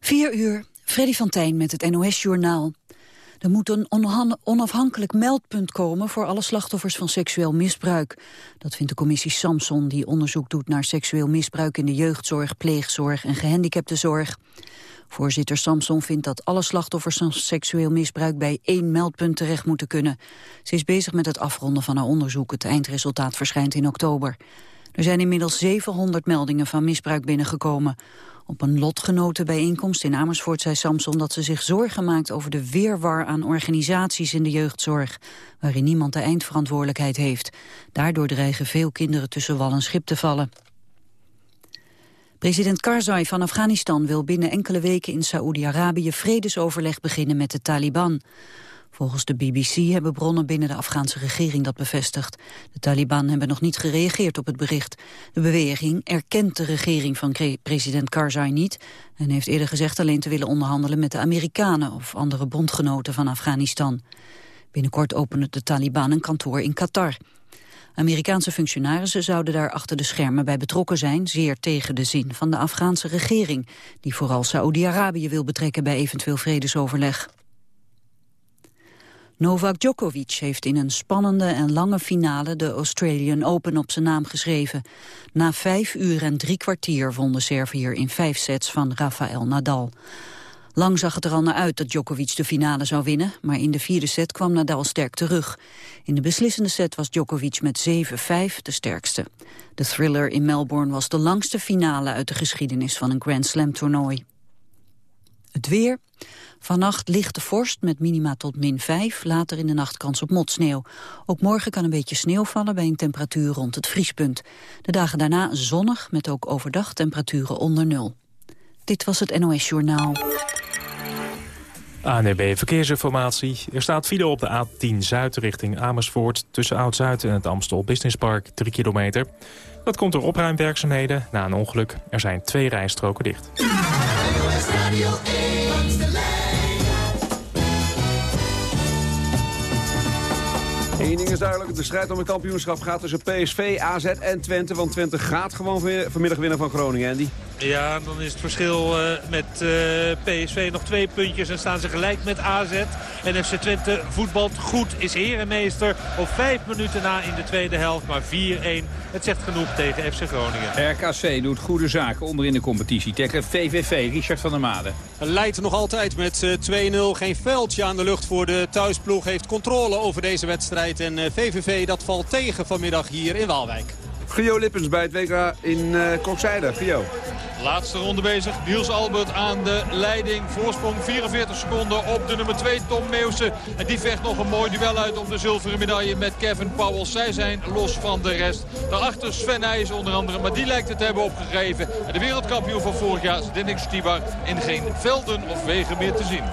4 uur, Freddy van Tijn met het NOS-journaal. Er moet een onafhankelijk meldpunt komen voor alle slachtoffers van seksueel misbruik. Dat vindt de commissie Samson, die onderzoek doet naar seksueel misbruik in de jeugdzorg, pleegzorg en gehandicaptenzorg. Voorzitter Samson vindt dat alle slachtoffers van seksueel misbruik bij één meldpunt terecht moeten kunnen. Ze is bezig met het afronden van haar onderzoek. Het eindresultaat verschijnt in oktober. Er zijn inmiddels 700 meldingen van misbruik binnengekomen. Op een lotgenotenbijeenkomst in Amersfoort zei Samson dat ze zich zorgen maakt over de weerwar aan organisaties in de jeugdzorg, waarin niemand de eindverantwoordelijkheid heeft. Daardoor dreigen veel kinderen tussen wal en schip te vallen. President Karzai van Afghanistan wil binnen enkele weken in Saoedi-Arabië vredesoverleg beginnen met de Taliban. Volgens de BBC hebben bronnen binnen de Afghaanse regering dat bevestigd. De Taliban hebben nog niet gereageerd op het bericht. De beweging erkent de regering van president Karzai niet... en heeft eerder gezegd alleen te willen onderhandelen met de Amerikanen... of andere bondgenoten van Afghanistan. Binnenkort openen de Taliban een kantoor in Qatar. Amerikaanse functionarissen zouden daar achter de schermen bij betrokken zijn... zeer tegen de zin van de Afghaanse regering... die vooral Saoedi-Arabië wil betrekken bij eventueel vredesoverleg. Novak Djokovic heeft in een spannende en lange finale de Australian Open op zijn naam geschreven. Na vijf uur en drie kwartier won de Serviër in vijf sets van Rafael Nadal. Lang zag het er al naar uit dat Djokovic de finale zou winnen, maar in de vierde set kwam Nadal sterk terug. In de beslissende set was Djokovic met 7-5 de sterkste. De thriller in Melbourne was de langste finale uit de geschiedenis van een Grand Slam toernooi. Het weer. Vannacht lichte vorst met minima tot min 5, later in de nacht kans op motsneeuw. Ook morgen kan een beetje sneeuw vallen bij een temperatuur rond het vriespunt. De dagen daarna zonnig met ook overdag temperaturen onder nul. Dit was het NOS Journaal. ANB Verkeersinformatie. Er staat file op de A10 Zuid richting Amersfoort... tussen Oud-Zuid en het Amstel Business Park, 3 kilometer. Dat komt door opruimwerkzaamheden na een ongeluk. Er zijn twee rijstroken dicht. es Radio Amsterdam. Eén ding is duidelijk, de strijd om het kampioenschap gaat tussen PSV, AZ en Twente. Want Twente gaat gewoon vanmiddag winnen van Groningen, Andy. Ja, dan is het verschil uh, met uh, PSV nog twee puntjes en staan ze gelijk met AZ. En FC Twente voetbalt goed, is herenmeester op vijf minuten na in de tweede helft. Maar 4-1, het zegt genoeg tegen FC Groningen. RKC doet goede zaken onderin de competitie tegen VVV, Richard van der Made. Leidt nog altijd met 2-0, geen veldje aan de lucht voor de thuisploeg. Heeft controle over deze wedstrijd en VVV dat valt tegen vanmiddag hier in Waalwijk. Gio Lippens bij het WK in uh, Kokzijde. Gio. Laatste ronde bezig. Niels Albert aan de leiding. Voorsprong 44 seconden op de nummer 2 Tom Meeuwse. En die vecht nog een mooi duel uit om de zilveren medaille met Kevin Powell. Zij zijn los van de rest. Daarachter Sven Nijs onder andere. Maar die lijkt het te hebben opgegeven. En de wereldkampioen van vorig jaar, Zdenek Stibar, in geen velden of wegen meer te zien.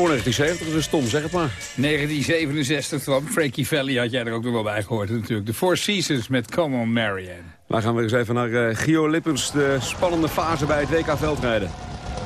Voor 1970 dus Tom, zeg het maar. 1967 kwam. Frankie Valley had jij er ook nog wel bij gehoord natuurlijk. De Four Seasons met Come on Marianne. Dan gaan we eens even naar uh, Gio Lippens, de spannende fase bij het WK veldrijden.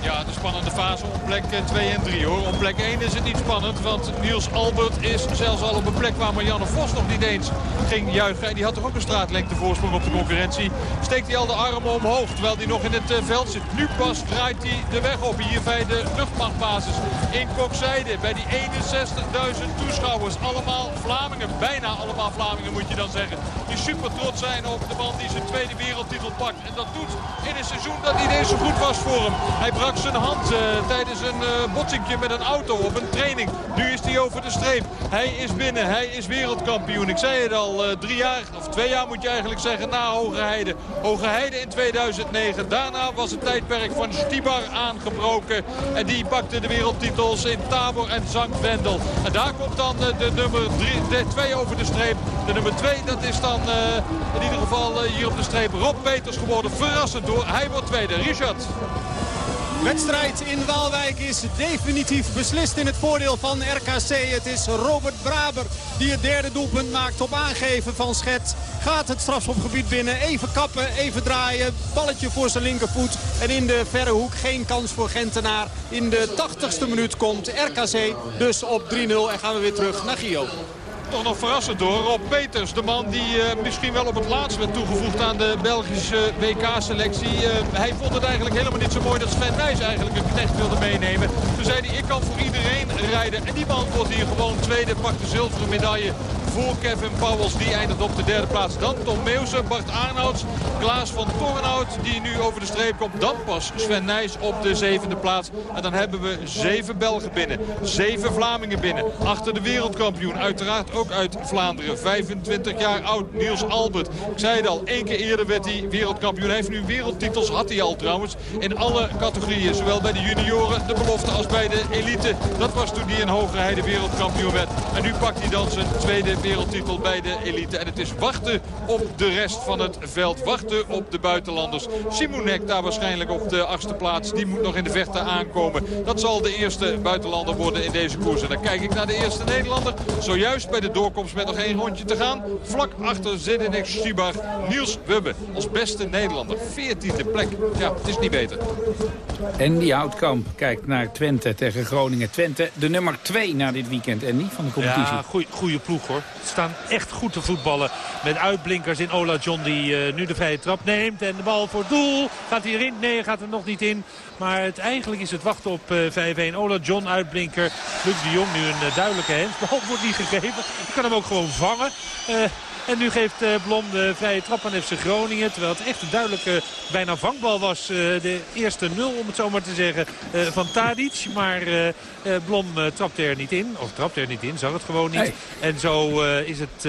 Ja, de spannende fase op plek 2 en 3 hoor. Op plek 1 is het niet spannend, want Niels Albert is zelfs al op een plek waar Marianne Vos nog niet eens ging juichen. En die had toch ook een straatlengte voorsprong op de concurrentie. Steekt hij al de armen omhoog, terwijl hij nog in het veld zit. Nu pas draait hij de weg op hier bij de luchtmachtbasis in Kokzijde. Bij die 61.000 toeschouwers. Allemaal Vlamingen, bijna allemaal Vlamingen moet je dan zeggen. Die super trots zijn op de man die zijn tweede wereldtitel pakt. En dat doet in een seizoen dat niet eens zo goed was voor hem. Hij brak zijn hand uh, tijdens een uh, botsingje met een auto op een training. Nu is hij over de streep. Hij is binnen. Hij is wereldkampioen. Ik zei het al, uh, drie jaar, of twee jaar moet je eigenlijk zeggen, na Hoge Heide. Hoge Heide in 2009. Daarna was het tijdperk van Stibar aangebroken. En die pakte de wereldtitels in Tabor en Zankwendel. En daar komt dan de nummer 2 over de streep. De nummer 2, dat is dan in ieder geval hier op de streep Rob Peters geworden. Verrassend door. Hij wordt tweede. Richard wedstrijd in Waalwijk is definitief beslist in het voordeel van RKC. Het is Robert Braber die het derde doelpunt maakt op aangeven van Schet. Gaat het strafschopgebied binnen, even kappen, even draaien. Balletje voor zijn linkervoet en in de verre hoek geen kans voor Gentenaar. In de 80ste minuut komt RKC dus op 3-0 en gaan we weer terug naar Gio toch nog verrassend door. Rob Peters, de man die uh, misschien wel op het laatst werd toegevoegd aan de Belgische WK-selectie. Uh, hij vond het eigenlijk helemaal niet zo mooi dat Sven Nijs eigenlijk een knecht wilde meenemen. Toen zei hij, ik kan voor iedereen rijden. En die man wordt hier gewoon tweede, pakt de zilveren medaille voor Kevin Pauwels. Die eindigt op de derde plaats. Dan Tom Meeuwsen, Bart Arnouds, Klaas van Tornhout die nu over de streep komt. Dan pas Sven Nijs op de zevende plaats. En dan hebben we zeven Belgen binnen. Zeven Vlamingen binnen. Achter de wereldkampioen. Uiteraard ook uit Vlaanderen. 25 jaar oud, Niels Albert. Ik zei het al, één keer eerder werd hij wereldkampioen. Hij heeft nu wereldtitels, had hij al trouwens. In alle categorieën. Zowel bij de junioren, de belofte als bij de elite. Dat was toen hij in Hogerheide wereldkampioen werd. En nu pakt hij dan zijn tweede wereldtitel bij de elite. En het is wachten op de rest van het veld. Wachten op de buitenlanders. Simonek daar waarschijnlijk op de achtste plaats. Die moet nog in de verte aankomen. Dat zal de eerste buitenlander worden in deze koers. En dan kijk ik naar de eerste Nederlander. Zojuist bij de doorkomst met nog één rondje te gaan. Vlak achter Zedinek Stibar. Niels Wubbe als beste Nederlander. 14e plek. Ja, het is niet beter. En die Houtkamp kijkt naar Twente tegen Groningen. Twente de nummer 2 na dit weekend en niet van de competitie. Ja, goede ploeg hoor staan echt goed te voetballen. Met uitblinkers in Ola John die uh, nu de vrije trap neemt. En de bal voor doel. Gaat hij erin? Nee, gaat er nog niet in. Maar het, eigenlijk is het wachten op uh, eh, 5-1. Ola John uitblinker. Luc de Jong nu een uh, duidelijke bal wordt niet gegeven. Je kan hem ook gewoon vangen. En nu geeft uh, Blom de vrije trap aan FC Groningen. Terwijl het echt een duidelijke, bijna vangbal was. Uh, de eerste nul, om het zo maar te zeggen, uh, van Tadic. Maar Blom trapt er niet in. Of trapt er niet in, zag het gewoon niet. En zo is het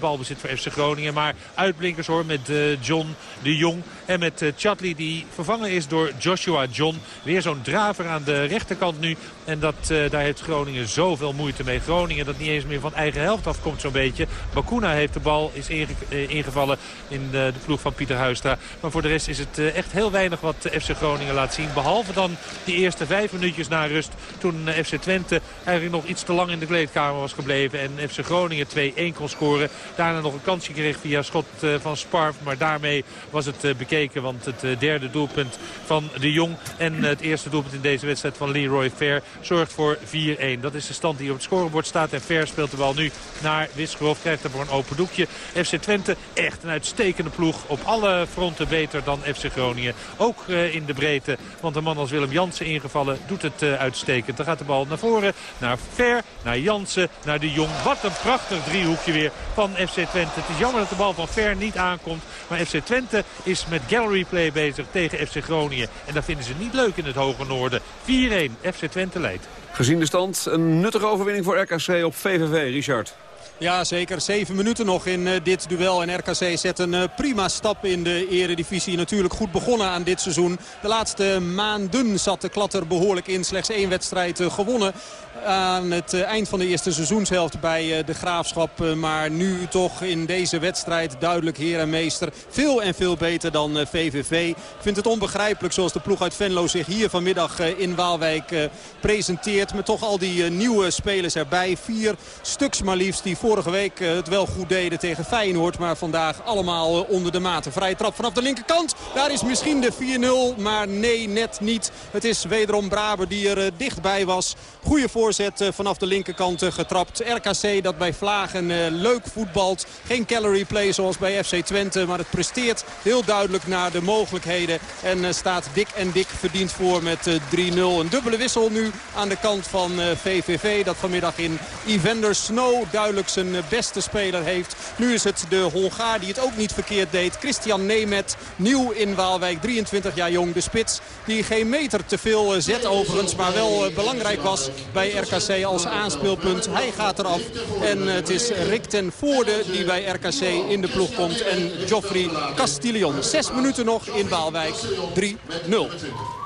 balbezit voor FC Groningen. Maar uitblinkers hoor, met John de Jong. En met Chatley die vervangen is door Joshua John. Weer zo'n draver aan de rechterkant nu. En dat, daar heeft Groningen zoveel moeite mee. Groningen dat niet eens meer van eigen helft afkomt zo'n beetje. Bakuna heeft de bal is eh, ingevallen in de, ploeg van Pieter Huistra. Maar voor de rest is het eh, echt heel weinig wat FC Groningen laat zien. Behalve dan die eerste vijf minuutjes na rust. Toen eh, FC Twente eigenlijk nog iets te lang in de kleedkamer was gebleven. En FC Groningen 2-1 kon scoren. Daarna nog een kansje kreeg via schot van Sparf. Maar daarmee was het bekeken. Want het derde doelpunt van de Jong en het eerste doelpunt in deze wedstrijd van Leroy Fair zorgt voor 4-1. Dat is de stand die op het scorebord staat. En Fair speelt de bal nu naar Wisgerhof. Krijgt daarvoor een open doekje. FC Twente echt een uitstekende ploeg. Op alle fronten beter dan FC Groningen. Ook uh, in de breedte. Want een man als Willem Jansen ingevallen doet het uh, uitstekend. Dan gaat de bal naar voren, naar Ver, naar Jansen, naar de Jong. Wat een prachtig driehoekje weer van FC Twente. Het is jammer dat de bal van Ver niet aankomt. Maar FC Twente is met gallery play bezig tegen FC Groningen. En dat vinden ze niet leuk in het hoge noorden. 4-1, FC Twente leidt. Gezien de stand, een nuttige overwinning voor RKC op VVV, Richard. Ja, zeker. Zeven minuten nog in uh, dit duel. En RKC zet een uh, prima stap in de eredivisie. Natuurlijk goed begonnen aan dit seizoen. De laatste maanden zat de klatter behoorlijk in. Slechts één wedstrijd uh, gewonnen. Aan het eind van de eerste seizoenshelft bij de Graafschap. Maar nu toch in deze wedstrijd duidelijk heer en meester. Veel en veel beter dan VVV. Ik vind het onbegrijpelijk zoals de ploeg uit Venlo zich hier vanmiddag in Waalwijk presenteert. Met toch al die nieuwe spelers erbij. Vier stuks maar liefst die vorige week het wel goed deden tegen Feyenoord. Maar vandaag allemaal onder de maat. vrije trap vanaf de linkerkant. Daar is misschien de 4-0. Maar nee, net niet. Het is wederom Braber die er dichtbij was. Goede voorzet vanaf de linkerkant getrapt. RKC dat bij Vlagen leuk voetbalt. Geen calorie play zoals bij FC Twente. Maar het presteert heel duidelijk naar de mogelijkheden. En staat dik en dik verdiend voor met 3-0. Een dubbele wissel nu aan de kant van VVV. Dat vanmiddag in Evander Snow duidelijk zijn beste speler heeft. Nu is het de Hongaar die het ook niet verkeerd deed. Christian Nemet, nieuw in Waalwijk, 23 jaar jong. De spits die geen meter te veel zet overigens. Maar wel belangrijk was bij RKC als aanspeelpunt. Hij gaat eraf. En het is Rick ten Voorde die bij RKC in de ploeg komt. En Joffrey Castillon. Zes minuten nog in Waalwijk. 3-0.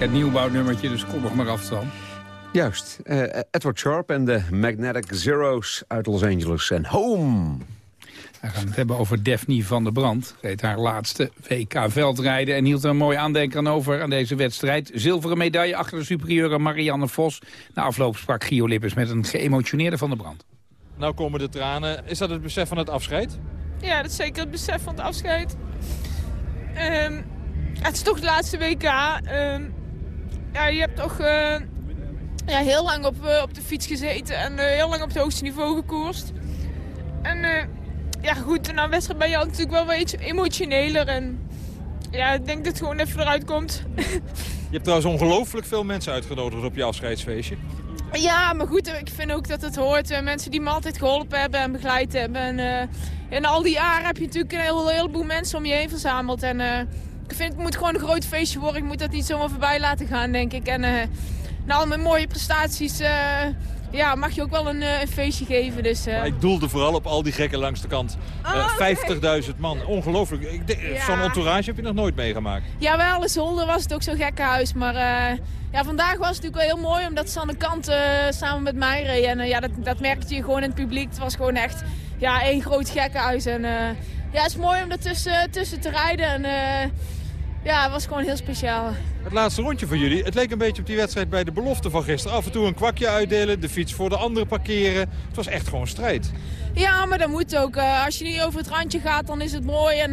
Lekker nieuwbouwnummertje, dus kom nog maar af dan. Juist. Uh, Edward Sharp en de Magnetic Zeros uit Los Angeles en Home. We gaan het hebben over Daphne van der Brand. Reed haar laatste WK veldrijden en hield er een mooi aandenken aan over aan deze wedstrijd. Zilveren medaille achter de superieure Marianne Vos. Na afloop sprak Gio Lippes met een geëmotioneerde van der Brand. Nou komen de tranen. Is dat het besef van het afscheid? Ja, dat is zeker het besef van het afscheid. Um, het is toch de laatste WK. Um, ja, je hebt toch ja, heel lang op, op de fiets gezeten en heel lang op het hoogste niveau gekoerst. En ja, goed, na een wedstrijd ben je natuurlijk wel iets emotioneler. En ja, ik denk dat het gewoon even eruit komt. Je hebt trouwens ongelooflijk veel mensen uitgenodigd op je afscheidsfeestje. Ja, maar goed, ik vind ook dat het hoort. Eh, mensen die me altijd geholpen hebben en begeleid hebben. En in al die jaren heb je natuurlijk een heel, heleboel mensen om je heen verzameld. En ik vind het moet gewoon een groot feestje worden. Ik moet dat niet zomaar voorbij laten gaan, denk ik. En na al mijn mooie prestaties ja, mag je ook wel een, een feestje geven. Dus, ik doelde vooral op al die gekken langs de kant. Oh, 50.000 man, ongelooflijk. Zo'n entourage heb je nog nooit meegemaakt. Jawel, in Zolder was het ook zo'n gekkenhuis. Maar ja, vandaag was het natuurlijk wel heel mooi omdat ze aan de kant uh, samen met mij reed. En uh, ja, dat, dat merkte je gewoon in het publiek. Het was gewoon echt ja, één groot gekkenhuis. En uh, ja, het is mooi om er tussen, tussen te rijden. En ja, het was gewoon heel speciaal. Het laatste rondje voor jullie, het leek een beetje op die wedstrijd bij de belofte van gisteren. Af en toe een kwakje uitdelen, de fiets voor de andere parkeren. Het was echt gewoon strijd. Ja, maar dat moet ook. als je niet over het randje gaat, dan is het mooi. En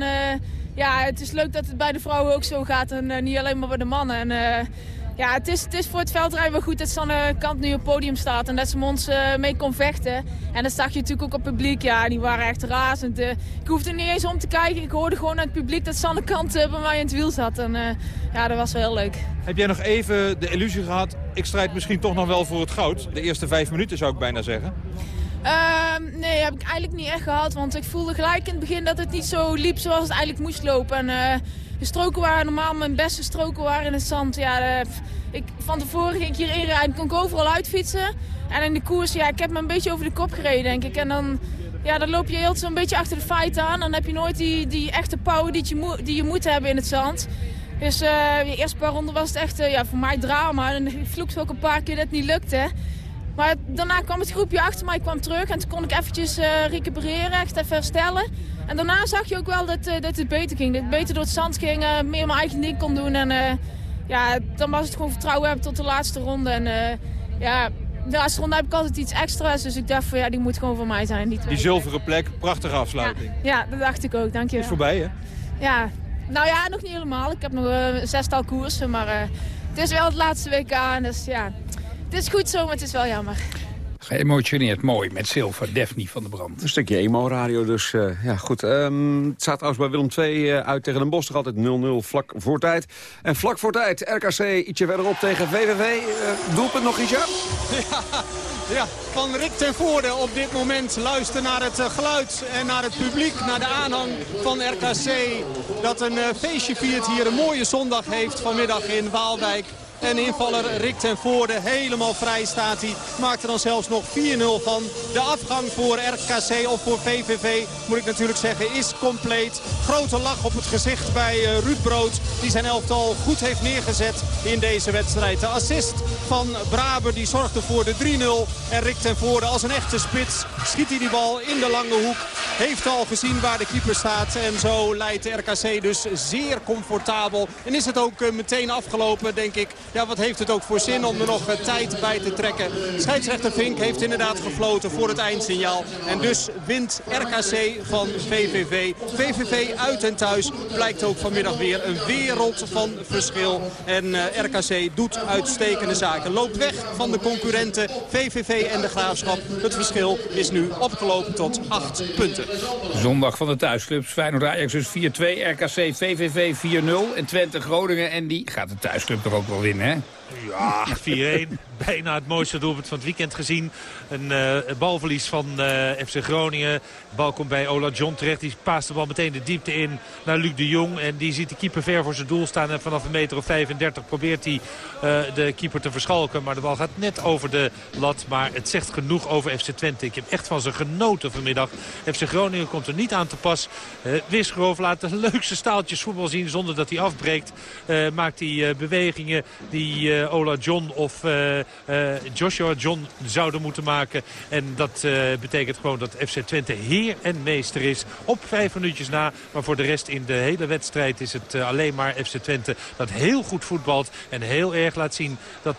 ja, het is leuk dat het bij de vrouwen ook zo gaat en niet alleen maar bij de mannen. En ja, het is, het is voor het veldrijden wel goed dat Sanne Kant nu op het podium staat. En dat ze ons uh, mee kon vechten. En dat zag je natuurlijk ook op het publiek. Ja, die waren echt razend. Uh, ik hoefde niet eens om te kijken. Ik hoorde gewoon uit het publiek dat Sanne Kant uh, bij mij in het wiel zat. En ja, dat was wel heel leuk. Heb jij nog even de illusie gehad, ik strijd misschien toch nog wel voor het goud? De eerste vijf minuten zou ik bijna zeggen. Uh, nee, heb ik eigenlijk niet echt gehad. Want ik voelde gelijk in het begin dat het niet zo liep zoals het eigenlijk moest lopen. En, de stroken waren normaal mijn beste stroken waren in het zand. Ja, ik, van tevoren ging ik hier inrijden, kon ik overal uitfietsen. En in de koers, ja, ik heb me een beetje over de kop gereden, denk ik. En dan, ja, dan loop je heel zo'n beetje achter de feiten aan. Dan heb je nooit die, die echte power die je, die je moet hebben in het zand. Dus uh, de eerste paar ronden was het echt uh, ja, voor mij drama. En ik vloekte ook een paar keer dat het niet lukte. Maar daarna kwam het groepje achter mij, kwam terug. En toen kon ik eventjes uh, recupereren, echt even herstellen. En daarna zag je ook wel dat, uh, dat het beter ging. Dat het beter door het zand ging, uh, meer mijn eigen ding kon doen. En ja, dan was het gewoon vertrouwen hebben tot de laatste ronde. En ja, de laatste ronde heb ik altijd iets extra's. Dus ik dacht van ja, die moet gewoon voor mij zijn. Die, die zilveren plek, prachtige afsluiting. Ja, ja, dat dacht ik ook, dankjewel. Het is voorbij hè? Ja, nou ja, nog niet helemaal. Ik heb nog een zestal koersen, maar het is wel het laatste WK. Dus ja, het is goed zo, maar het is wel jammer. Geëmotioneerd mooi met zilver, Daphne van de Brand. Een stukje emo-radio, dus uh, ja goed. Um, het staat trouwens bij Willem II uh, uit tegen Den Bosch. Toch altijd 0-0 vlak voor tijd. En vlak voor tijd, RKC ietsje verderop tegen VVV. Uh, eh, doelpunt nog ietsje? Ja, ja, van Rick ten Voorde op dit moment luisteren naar het geluid en naar het publiek, naar de aanhang van RKC. Dat een feestje viert hier een mooie zondag heeft vanmiddag in Waalwijk. En invaller Rick ten Voorde helemaal vrij staat hij. Maakt er dan zelfs nog 4-0 van. De afgang voor RKC of voor VVV, moet ik natuurlijk zeggen, is compleet. Grote lach op het gezicht bij uh, Ruud Brood. Die zijn elftal goed heeft neergezet in deze wedstrijd. De assist van Braber die zorgde voor de 3-0. En Rick ten Voorde als een echte spits schiet hij die bal in de lange hoek. Heeft al gezien waar de keeper staat. En zo leidt RKC dus zeer comfortabel. En is het ook uh, meteen afgelopen, denk ik. Ja, wat heeft het ook voor zin om er nog eh, tijd bij te trekken. Scheidsrechter Vink heeft inderdaad gefloten voor het eindsignaal. En dus wint RKC van VVV. VVV uit en thuis blijkt ook vanmiddag weer een wereld van verschil. En eh, RKC doet uitstekende zaken. Loopt weg van de concurrenten VVV en de Graafschap. Het verschil is nu opgelopen tot 8 punten. Zondag van de thuisclubs. Feyenoord Ajax dus 4-2. RKC VVV 4-0. En Twente Groningen. En die gaat de thuisclub toch ook wel winnen, hè? Ja, 4-1. Bijna het mooiste doelpunt van het weekend gezien. Een uh, balverlies van uh, eh, FC Groningen. De bal komt bij Ola John terecht. Die paast de bal meteen de diepte in naar Luc de Jong. En die ziet de keeper ver voor zijn doel staan. En vanaf een meter of 35 probeert hij uh, de keeper te verschalken. Maar de bal gaat net over de lat. Maar het zegt genoeg over FC Twente. Ik heb echt van ze genoten vanmiddag. FC Groningen komt er niet aan te pas. Uh, laat de leukste staaltjes voetbal zien zonder dat hij afbreekt. maakt hij bewegingen die uh, Ola John of uh, uh, Joshua John zouden moeten maken. En dat betekent gewoon dat FC Twente heer en meester is. Op vijf minuutjes na. Maar voor de rest in de hele wedstrijd is het alleen maar FC Twente dat heel goed voetbalt. En heel erg laat zien dat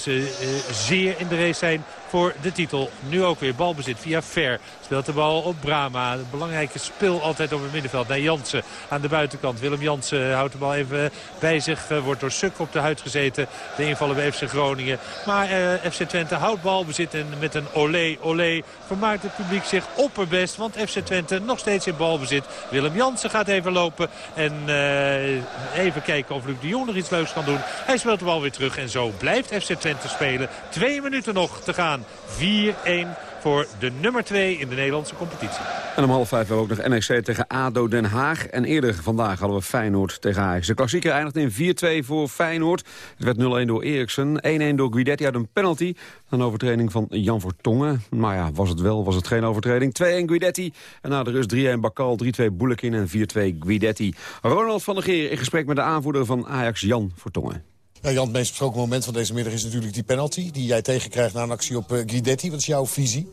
ze zeer in de race zijn voor de titel. Nu ook weer balbezit via Ver. Speelt de bal op Brama. Een belangrijke spil altijd op het middenveld naar Jansen aan de buitenkant. Willem Jansen houdt de bal even bij zich. Wordt door Suk op de huid gezeten. De invallen bij FC Groningen. Maar eh, FC Twente houdt balbezit en met een olé olé vermaakt het publiek zich opperbest. Want FC Twente nog steeds in balbezit. Willem Jansen gaat even lopen en uh, even kijken of Luc de Jong nog iets leuks kan doen. Hij speelt de bal weer terug en zo blijft FC Twente spelen. Twee minuten nog te gaan. 4-1 voor de nummer 2 in de Nederlandse competitie. En om half vijf hebben we ook nog NEC tegen ADO Den Haag. En eerder vandaag hadden we Feyenoord tegen Ajax. De klassieker eindigt in 4-2 voor Feyenoord. Het werd 0-1 door Eriksen, 1-1 door Guidetti uit een penalty. Een overtreding van Jan Vertongen. Maar ja, was het wel, was het geen overtreding. 2-1 Guidetti. En na de rust 3-1 Bakal, 3-2 Boelekin en 4-2 Guidetti. Ronald van der Geer in gesprek met de aanvoerder van Ajax, Jan Vertongen. Ja, Jan, het meest besproken moment van deze middag is natuurlijk die penalty... die jij tegenkrijgt na een actie op uh, Guidetti. Wat is jouw visie?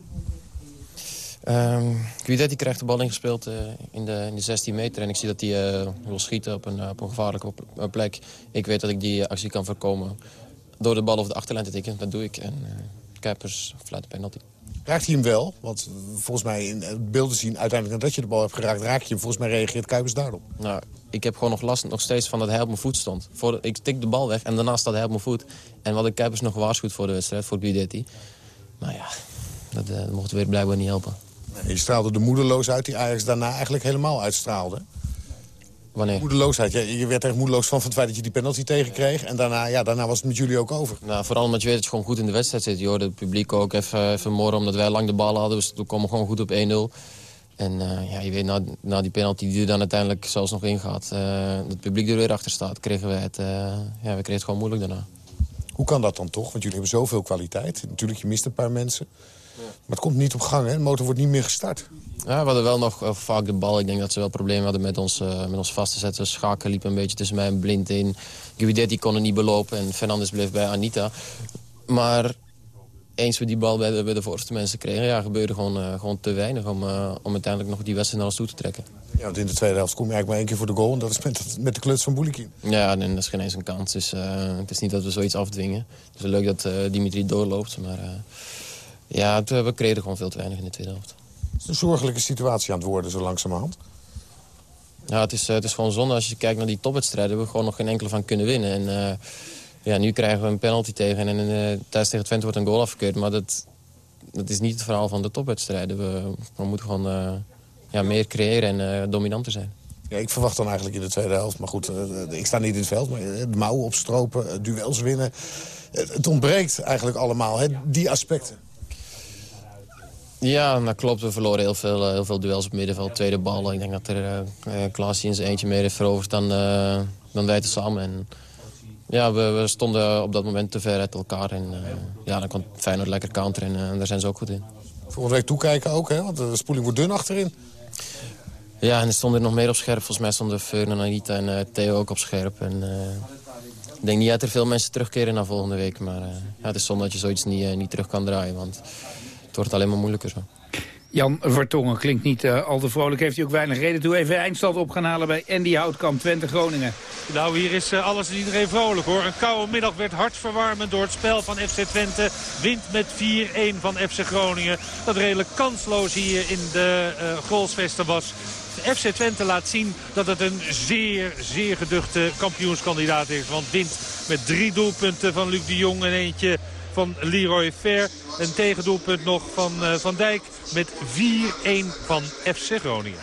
Um, Guidetti krijgt de bal ingespeeld uh, in, de, in de 16 meter. En ik zie dat hij uh, wil schieten op een, op een gevaarlijke plek. Ik weet dat ik die actie kan voorkomen door de bal over de achterlijn te tikken. Dat doe ik. En Kuipers fluit de penalty. Raakt hij hem wel? Want volgens mij in beelden zien uiteindelijk nadat je de bal hebt geraakt... raak je hem. Volgens mij reageert Kuipers daarop. Nou, ik heb gewoon nog last nog steeds van dat hij op mijn voet stond. Voor ik tik de bal weg en daarna staat hij op mijn voet. En wat ik Kuipers nog gewaarschuwd voor de wedstrijd, voor Guidetti. Maar ja, dat, uh, dat mocht weer blijkbaar niet helpen. Je straalde de moedeloos uit die Ajax daarna eigenlijk helemaal uitstraalde. Wanneer? Moedeloosheid. Ja, je werd echt moedeloos van, van het feit dat je die penalty tegenkreeg. En daarna, ja, daarna was het met jullie ook over. Nou, vooral omdat je weet dat je gewoon goed in de wedstrijd zit. Je hoorde het publiek ook even, even morren omdat wij lang de bal hadden. Dus we komen gewoon goed op 1-0. En uh, ja, je weet, na, na die penalty die er dan uiteindelijk zelfs nog ingaat... Uh, dat het publiek er weer achter staat, kregen we het, uh, ja, we kregen het gewoon moeilijk daarna. Hoe kan dat dan toch? Want jullie hebben zoveel kwaliteit. Natuurlijk, je mist een paar mensen. Ja. Maar het komt niet op gang, hè? De motor wordt niet meer gestart. Ja, we hadden wel nog uh, vaak de bal. Ik denk dat ze wel problemen hadden met ons, uh, met ons vast te zetten. Schaken liep een beetje tussen mij en Blind in. Guidetti kon er niet belopen en Fernandes bleef bij Anita. Maar eens we die bal bij de, bij de voorste mensen kregen... Ja, gebeurde gewoon, uh, gewoon te weinig om, om uiteindelijk nog die wedstrijd naar ons toe te trekken. Ja, want in de tweede helft kom je eigenlijk maar één keer voor de goal... en dat is met, met de kluts van Boulikin. Ja, nee, dat is geen eens een kans. Dus, het is niet dat we zoiets afdwingen. Het is leuk dat Dimitri doorloopt, maar... ja, we kregen gewoon veel te weinig in de tweede helft. Het is een zorgelijke situatie aan het worden, zo langzamerhand. Ja, het is, het is gewoon zonde. Als je kijkt naar die topwedstrijden... hebben we gewoon nog geen enkele van kunnen winnen. En uh, ja, nu krijgen we een penalty tegen. En uh, thuis tegen Twente wordt een goal afgekeurd. Maar dat, dat is niet het verhaal van de topwedstrijden. We, we moeten gewoon uh, ja, meer creëren en dominanter zijn. Ja, ik verwacht dan eigenlijk in de tweede helft. Maar goed, ik sta niet in het veld. Maar de mouwen opstropen, duels winnen. Het ontbreekt eigenlijk allemaal, hè, die aspecten. Ja, dat klopt. We verloren heel veel, heel veel duels op middenveld. Tweede ballen. Ik denk dat er uh, Klaasje in zijn eentje meer heeft veroverd dan, uh, dan wij samen. En, ja, we, we, stonden op dat moment te ver uit elkaar. En uh, ja, dan kon Feyenoord lekker counteren en daar zijn ze ook goed in. Volgende week toekijken ook, hè? Want de spoeling wordt dun achterin. Ja, en er stonden er nog meer op scherp. Volgens mij stonden Feun en Anita en Theo ook op scherp. En, ik denk niet dat er veel mensen terugkeren naar volgende week. Maar ja, het is zonde dat je zoiets niet, niet terug kan draaien. Want wordt alleen maar moeilijker zo. Jan Vertongen klinkt niet uh, al te vrolijk. Heeft hij ook weinig reden toe. Even eindstand op gaan halen bij Andy Houtkamp, Twente Groningen. Nou, hier is uh, alles en iedereen vrolijk hoor. Een koude middag werd hartverwarmend door het spel van FC Twente. Wint met 4-1 van FC Groningen. Dat redelijk kansloos hier in de uh, was. FC Twente laat zien dat het een zeer, zeer geduchte kampioenskandidaat is. Want wint met drie doelpunten van Luc de Jong en eentje van Leroy Fair. Een tegendoelpunt nog van uh, Van Dijk met 4-1 van FC Groningen.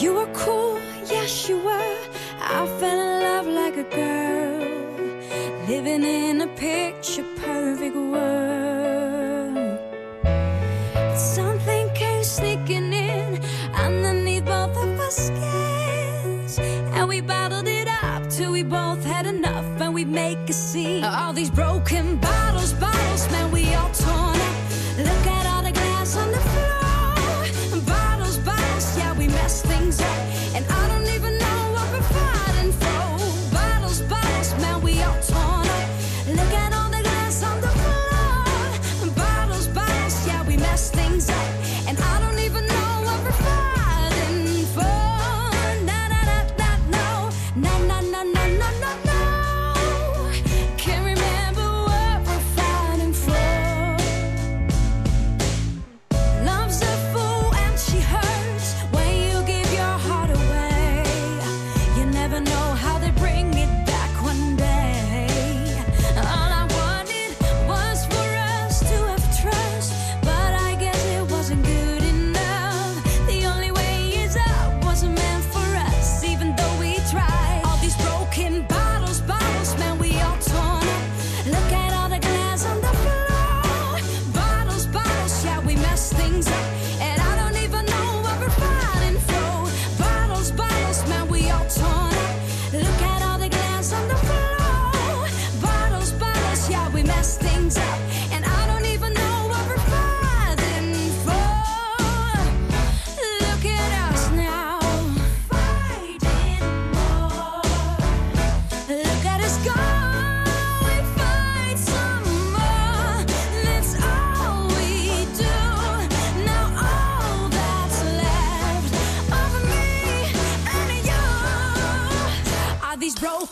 You cool, yes you were. I fell in love like a girl. Living in a picture perfect world. We make a scene. All these broken bottles,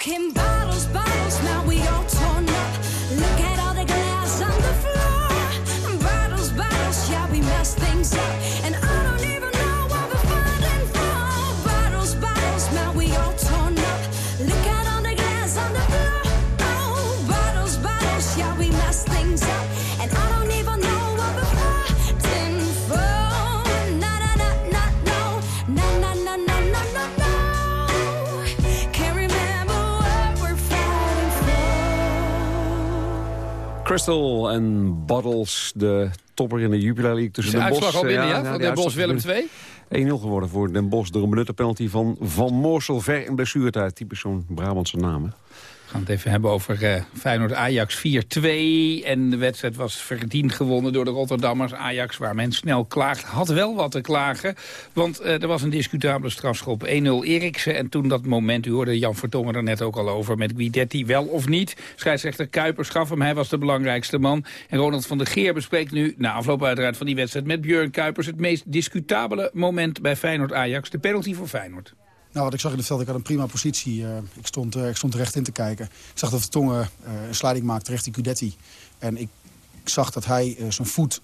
him Crystal en Bottles, de topper in de Jupiler League tussen de Den Bosch... al binnen, ja? Van Den Bosch Willem is 2? 1-0 geworden voor Den Bosch door een benutte penalty van Van Moorsel. Ver in blessuretijd, typisch zo'n Brabantse naam. We gaan het even hebben over eh, Feyenoord-Ajax 4-2. En de wedstrijd was verdiend gewonnen door de Rotterdammers. Ajax, waar men snel klaagt, had wel wat te klagen. Want eh, er was een discutabele strafschop. 1-0 Eriksen. En toen dat moment, u hoorde Jan Vertongen er net ook al over... met Guidetti wel of niet. Scheidsrechter Kuipers gaf hem, hij was de belangrijkste man. En Ronald van der Geer bespreekt nu, na afloop uiteraard van die wedstrijd... met Björn Kuipers het meest discutabele moment bij Feyenoord-Ajax. De penalty voor Feyenoord. Nou, wat ik zag in het veld, ik had een prima positie. Eh, ik, stond, eh, ik stond recht in te kijken. Ik zag dat Vertongen eh een sliding maakte richting Gudetti. En ik zag dat hij zijn voet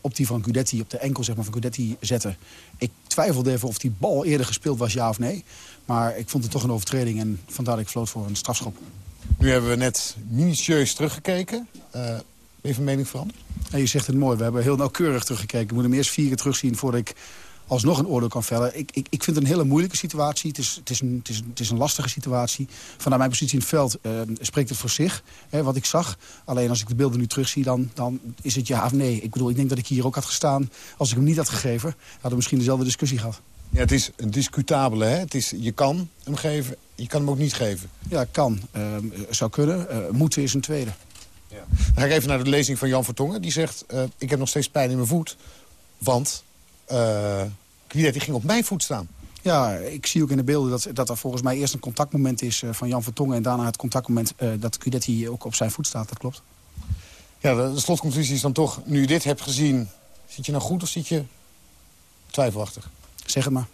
op die van Gudetti, op de enkel zeg maar, van Gudetti zette. Ik twijfelde even of die bal eerder gespeeld was, ja of nee. Maar ik vond het toch een overtreding en vandaar dat ik floot voor een strafschop. Nu hebben we net minutieus teruggekeken. Even mening veranderd? En je zegt het mooi, we hebben heel nauwkeurig teruggekeken. Ik moet hem eerst vier keer terugzien voordat ik alsnog een oordeel kan vellen. Ik, ik, ik vind het een hele moeilijke situatie. Het is, het is, een, het is, het is een lastige situatie. Vanuit mijn positie in het veld eh, spreekt het voor zich, hè, wat ik zag. Alleen als ik de beelden nu terugzie, dan, dan is het ja of nee. Ik bedoel, ik denk dat ik hier ook had gestaan. Als ik hem niet had gegeven, hadden we misschien dezelfde discussie gehad. Ja, het is een discutabele, hè? Het is, je kan hem geven, je kan hem ook niet geven. Ja, kan. Eh, zou kunnen. Eh, moeten is een tweede. Dan ga ik even naar de lezing van Jan Vertongen. Die zegt, eh, ik heb nog steeds pijn in mijn voet. Want uh, Guidetti ging op mijn voet staan. Ja, ik zie ook in de beelden dat, dat er volgens mij eerst een contactmoment is eh, van Jan Vertongen... en daarna het contactmoment eh, dat Guidetti ook op zijn voet staat. Dat klopt. Ja, de, de slotconclusie is dan toch, nu je dit hebt gezien... zit je nou goed of zit je twijfelachtig? Zeg het maar.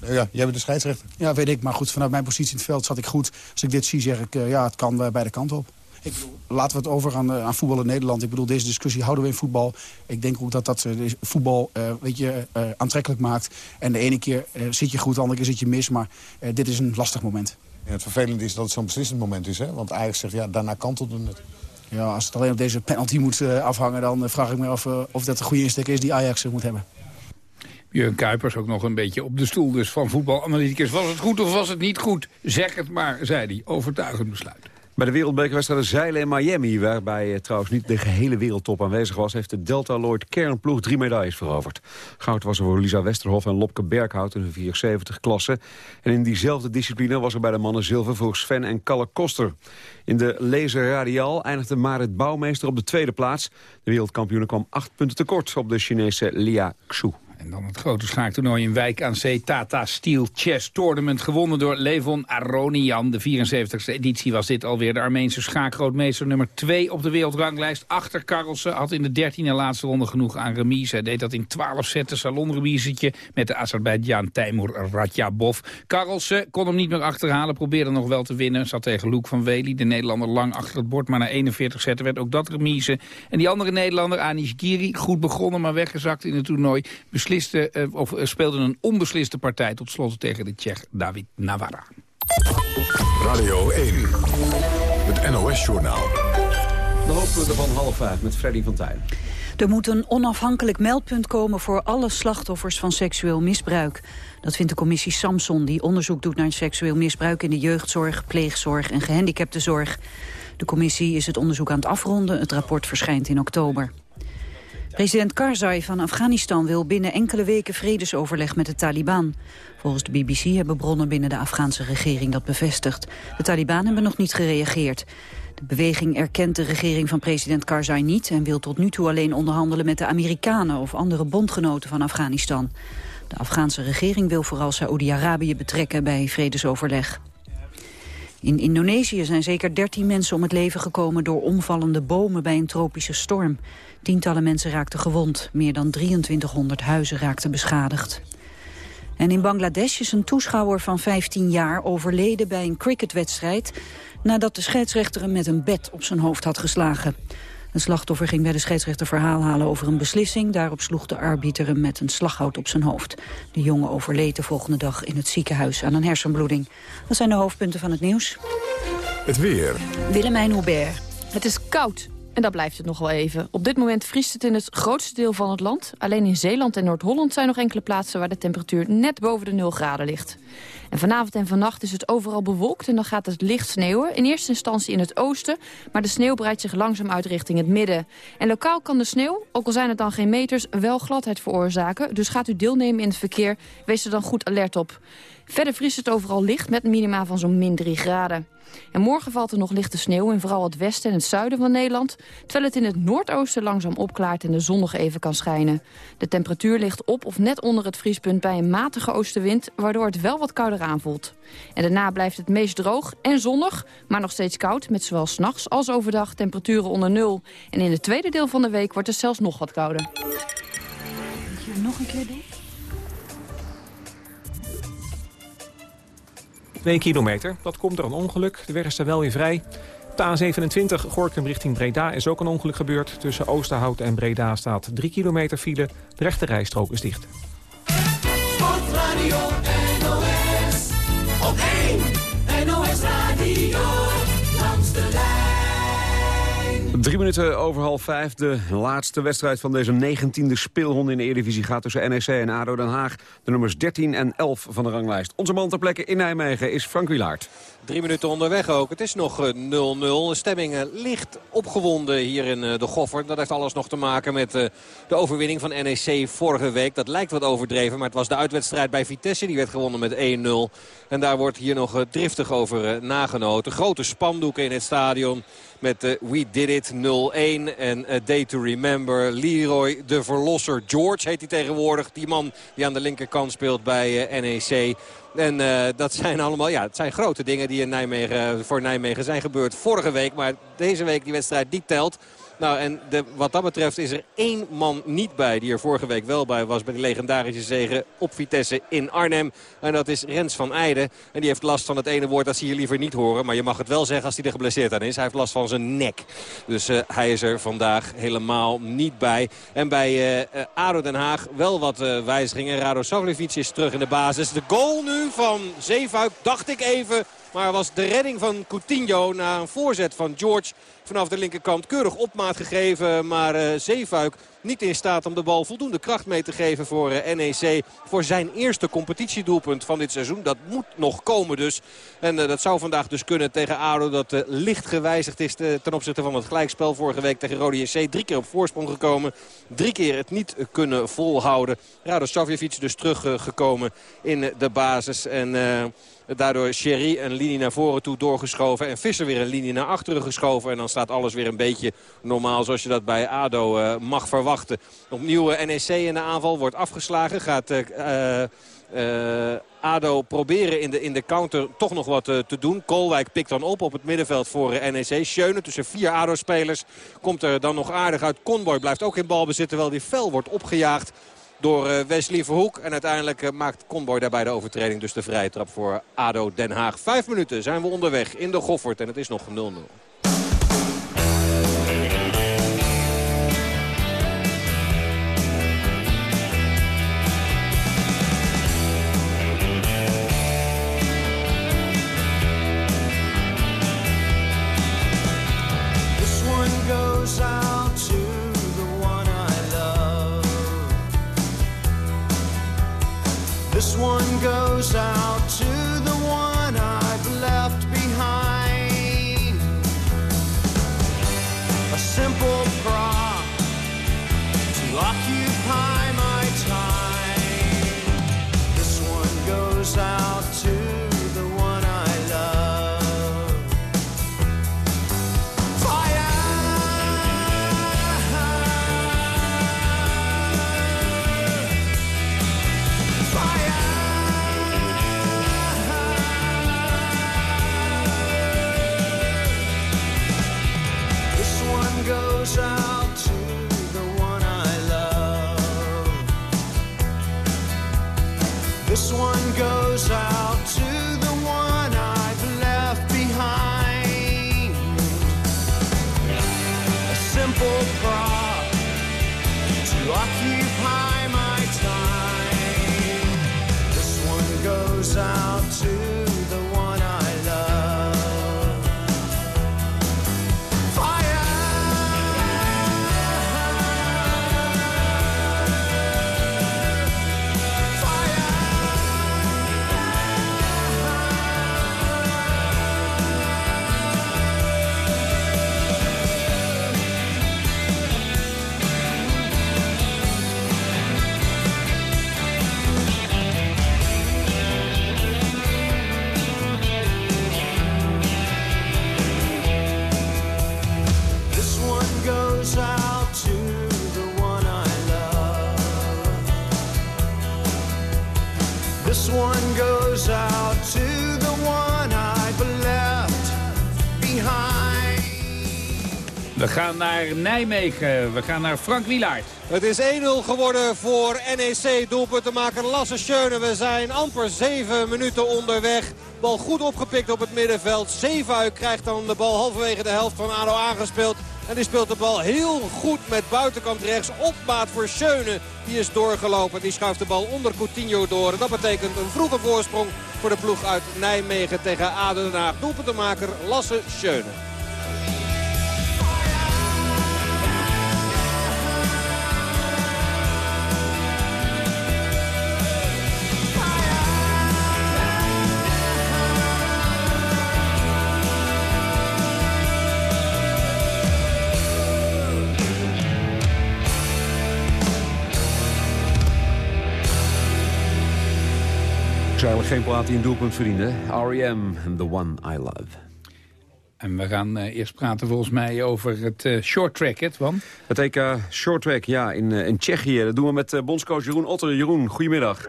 Ja, jij bent de scheidsrechter. Ja, weet ik. Maar goed, vanuit mijn positie in het veld zat ik goed. Als ik dit zie, zeg ik, uh, ja, het kan uh, beide kanten op. Ik bedoel, laten we het over aan, uh, aan voetbal in Nederland. Ik bedoel, deze discussie houden we in voetbal. Ik denk ook dat dat voetbal weet je, aantrekkelijk maakt. En de ene keer zit je goed, de andere keer zit je mis. Maar dit is een lastig moment. Ja, het vervelende is dat het zo'n beslissend moment is. Hè? Want Ajax zegt, ja, daarna kantelde het. Ja, als het alleen op deze penalty moet afhangen... dan vraag ik me af of dat een goede insteek is die Ajax moet hebben. Jurgen Kuipers ook nog een beetje op de stoel dus van voetbalanalyticus. Was het goed of was het niet goed? Zeg het maar, zei hij. Overtuigend besluit. Bij de wereldbekerwedstrijd zeilen in Miami, waarbij eh, trouwens niet de gehele wereldtop aanwezig was, heeft de Delta Lloyd kernploeg drie medailles veroverd. Goud was er voor Lisa Westerhof en Lopke Berghout in de 74-klasse. En in diezelfde discipline was er bij de mannen zilver voor Sven en Kalle Koster. In de laser radiaal eindigde Marit Bouwmeester op de tweede plaats. De wereldkampioen kwam acht punten tekort op de Chinese Lia Xu. En dan het grote schaaktoernooi in Wijk aan Zee. Tata Steel Chess Tournament. Gewonnen door Levon Aronian. De 74e editie was dit alweer. De Armeense schaakgrootmeester nummer 2 op de wereldranglijst. Achter Karelsen had in de 13e laatste ronde genoeg aan remise. Hij deed dat in 12 zetten. Salonremisetje met de Azerbeidzjan Timur Ratjabov. Karelsen kon hem niet meer achterhalen. Probeerde nog wel te winnen. Zat tegen Loek van Wely. De Nederlander lang achter het bord. Maar na 41 zetten werd ook dat remise. En die andere Nederlander, Anish Giri. Goed begonnen, maar weggezakt in het toernooi. Besliste, uh, of uh, speelde een onbesliste partij tot slot tegen de Tsjech David Navarra. Radio 1, het NOS-journaal. De hoofdpunten van half vijf met Freddy van Tijn. Er moet een onafhankelijk meldpunt komen voor alle slachtoffers van seksueel misbruik. Dat vindt de commissie Samson, die onderzoek doet naar seksueel misbruik in de jeugdzorg, pleegzorg en gehandicaptenzorg. De commissie is het onderzoek aan het afronden. Het rapport verschijnt in oktober. President Karzai van Afghanistan wil binnen enkele weken vredesoverleg met de Taliban. Volgens de BBC hebben bronnen binnen de Afghaanse regering dat bevestigd. De Taliban hebben nog niet gereageerd. De beweging erkent de regering van president Karzai niet... en wil tot nu toe alleen onderhandelen met de Amerikanen... of andere bondgenoten van Afghanistan. De Afghaanse regering wil vooral Saoedi-Arabië betrekken bij vredesoverleg. In Indonesië zijn zeker 13 mensen om het leven gekomen... door omvallende bomen bij een tropische storm. Tientallen mensen raakten gewond. Meer dan 2300 huizen raakten beschadigd. En in Bangladesh is een toeschouwer van 15 jaar overleden bij een cricketwedstrijd... nadat de scheidsrechter hem met een bed op zijn hoofd had geslagen. Een slachtoffer ging bij de scheidsrechter verhaal halen over een beslissing. Daarop sloeg de arbiter hem met een slaghout op zijn hoofd. De jongen overleed de volgende dag in het ziekenhuis aan een hersenbloeding. Dat zijn de hoofdpunten van het nieuws. Het weer. Willemijn Hubert. Het is koud en dat blijft het nog wel even. Op dit moment vriest het in het grootste deel van het land. Alleen in Zeeland en Noord-Holland zijn nog enkele plaatsen... waar de temperatuur net boven de 0 graden ligt. Vanavond en vannacht is het overal bewolkt en dan gaat het licht sneeuwen. In eerste instantie in het oosten, maar de sneeuw breidt zich langzaam uit richting het midden. En lokaal kan de sneeuw, ook al zijn het dan geen meters, wel gladheid veroorzaken. Dus gaat u deelnemen in het verkeer, wees er dan goed alert op. Verder vriest het overal licht met minima van zo'n min 3 graden. En morgen valt er nog lichte sneeuw in vooral het westen en het zuiden van Nederland... terwijl het in het noordoosten langzaam opklaart en de zon nog even kan schijnen. De temperatuur ligt op of net onder het vriespunt bij een matige oostenwind... waardoor het wel wat kouder aanvoelt. En daarna blijft het meest droog en zonnig, maar nog steeds koud... met zowel s'nachts als overdag temperaturen onder nul. En in het tweede deel van de week wordt het zelfs nog wat kouder. Moet je nog een keer doen? 2 kilometer. Dat komt door een ongeluk. De weg is er wel weer vrij. De A27 Gorkum richting Breda is ook een ongeluk gebeurd. Tussen Oosterhout en Breda staat 3 kilometer file. De rechte rijstrook is dicht. Sportradio. Op 1 NOS Radio. Drie minuten over half vijf. De laatste wedstrijd van deze negentiende speelronde in de Eredivisie gaat tussen NEC en ADO Den Haag. De nummers 13 en 11 van de ranglijst. Onze man ter plekke in Nijmegen is Frank Wilaert. Drie minuten onderweg ook. Het is nog 0-0. De stemming eh, ligt opgewonden hier in eh, de Goffer. Dat heeft alles nog te maken met eh, de overwinning van NEC vorige week. Dat lijkt wat overdreven, maar het was de uitwedstrijd bij Vitesse. Die werd gewonnen met 1-0. En daar wordt hier nog driftig over nagenoten. Grote spandoeken in het stadion met We Did It 0-1 en A Day to Remember. Leroy de Verlosser. George heet hij tegenwoordig. Die man die aan de linkerkant speelt bij NEC. En dat zijn allemaal, ja, het zijn grote dingen die in Nijmegen, voor Nijmegen zijn gebeurd vorige week. Maar deze week die wedstrijd die telt. Nou, en de, wat dat betreft is er één man niet bij die er vorige week wel bij was... bij de legendarische zegen op Vitesse in Arnhem. En dat is Rens van Eijden. En die heeft last van het ene woord dat ze hier liever niet horen. Maar je mag het wel zeggen als hij er geblesseerd aan is. Hij heeft last van zijn nek. Dus uh, hij is er vandaag helemaal niet bij. En bij uh, ADO Den Haag wel wat wijzigingen. Rado Savlevic is terug in de basis. De goal nu van Zeefuik, dacht ik even... Maar was de redding van Coutinho na een voorzet van George vanaf de linkerkant keurig opmaat gegeven. Maar uh, Zeefuik niet in staat om de bal voldoende kracht mee te geven voor uh, NEC. Voor zijn eerste competitiedoelpunt van dit seizoen. Dat moet nog komen dus. En uh, dat zou vandaag dus kunnen tegen ADO. Dat licht gewijzigd is ten opzichte van het gelijkspel vorige week tegen Rode JC. Drie keer op voorsprong gekomen. Drie keer het niet kunnen volhouden. Rado Savjevic dus teruggekomen in de basis. En... Daardoor Sherry een linie naar voren toe doorgeschoven. En Visser weer een linie naar achteren geschoven. En dan staat alles weer een beetje normaal zoals je dat bij ADO uh, mag verwachten. Opnieuw NEC in de aanval wordt afgeslagen. Gaat... Uh, ADO proberen in de, in de counter toch nog wat te doen. Kolwijk pikt dan op op het middenveld voor NEC. Schöne tussen vier ADO-spelers komt er dan nog aardig uit. Conboy blijft ook in balbezit terwijl die fel wordt opgejaagd door eh, Wesley Verhoek. En uiteindelijk eh, maakt Conboy daarbij de overtreding. Dus de vrije trap voor ADO Den Haag. Vijf minuten zijn we onderweg in de Goffert. En het is nog 0-0. One goes out to gaan naar Nijmegen. We gaan naar Frank Wielaert. Het is 1-0 geworden voor NEC. Doelpuntenmaker Lasse Schöne. We zijn amper 7 minuten onderweg. Bal goed opgepikt op het middenveld. Zeefuik krijgt dan de bal halverwege de helft van ADO aangespeeld. En die speelt de bal heel goed met buitenkant rechts. Op maat voor Schöne. Die is doorgelopen. Die schuift de bal onder Coutinho door. En dat betekent een vroege voorsprong voor de ploeg uit Nijmegen tegen ADO Den Haag. Doelpuntenmaker Lasse Schöne. Geen plaat die een doelpunt verdiende. R.E.M. The One I Love. En we gaan eh, eerst praten volgens mij over het eh, short track, hè, Twan? Het EK Short Track, ja, in, eh, in Tsjechië. Dat doen we met eh, bondscoach Jeroen Otter. Jeroen, goedemiddag.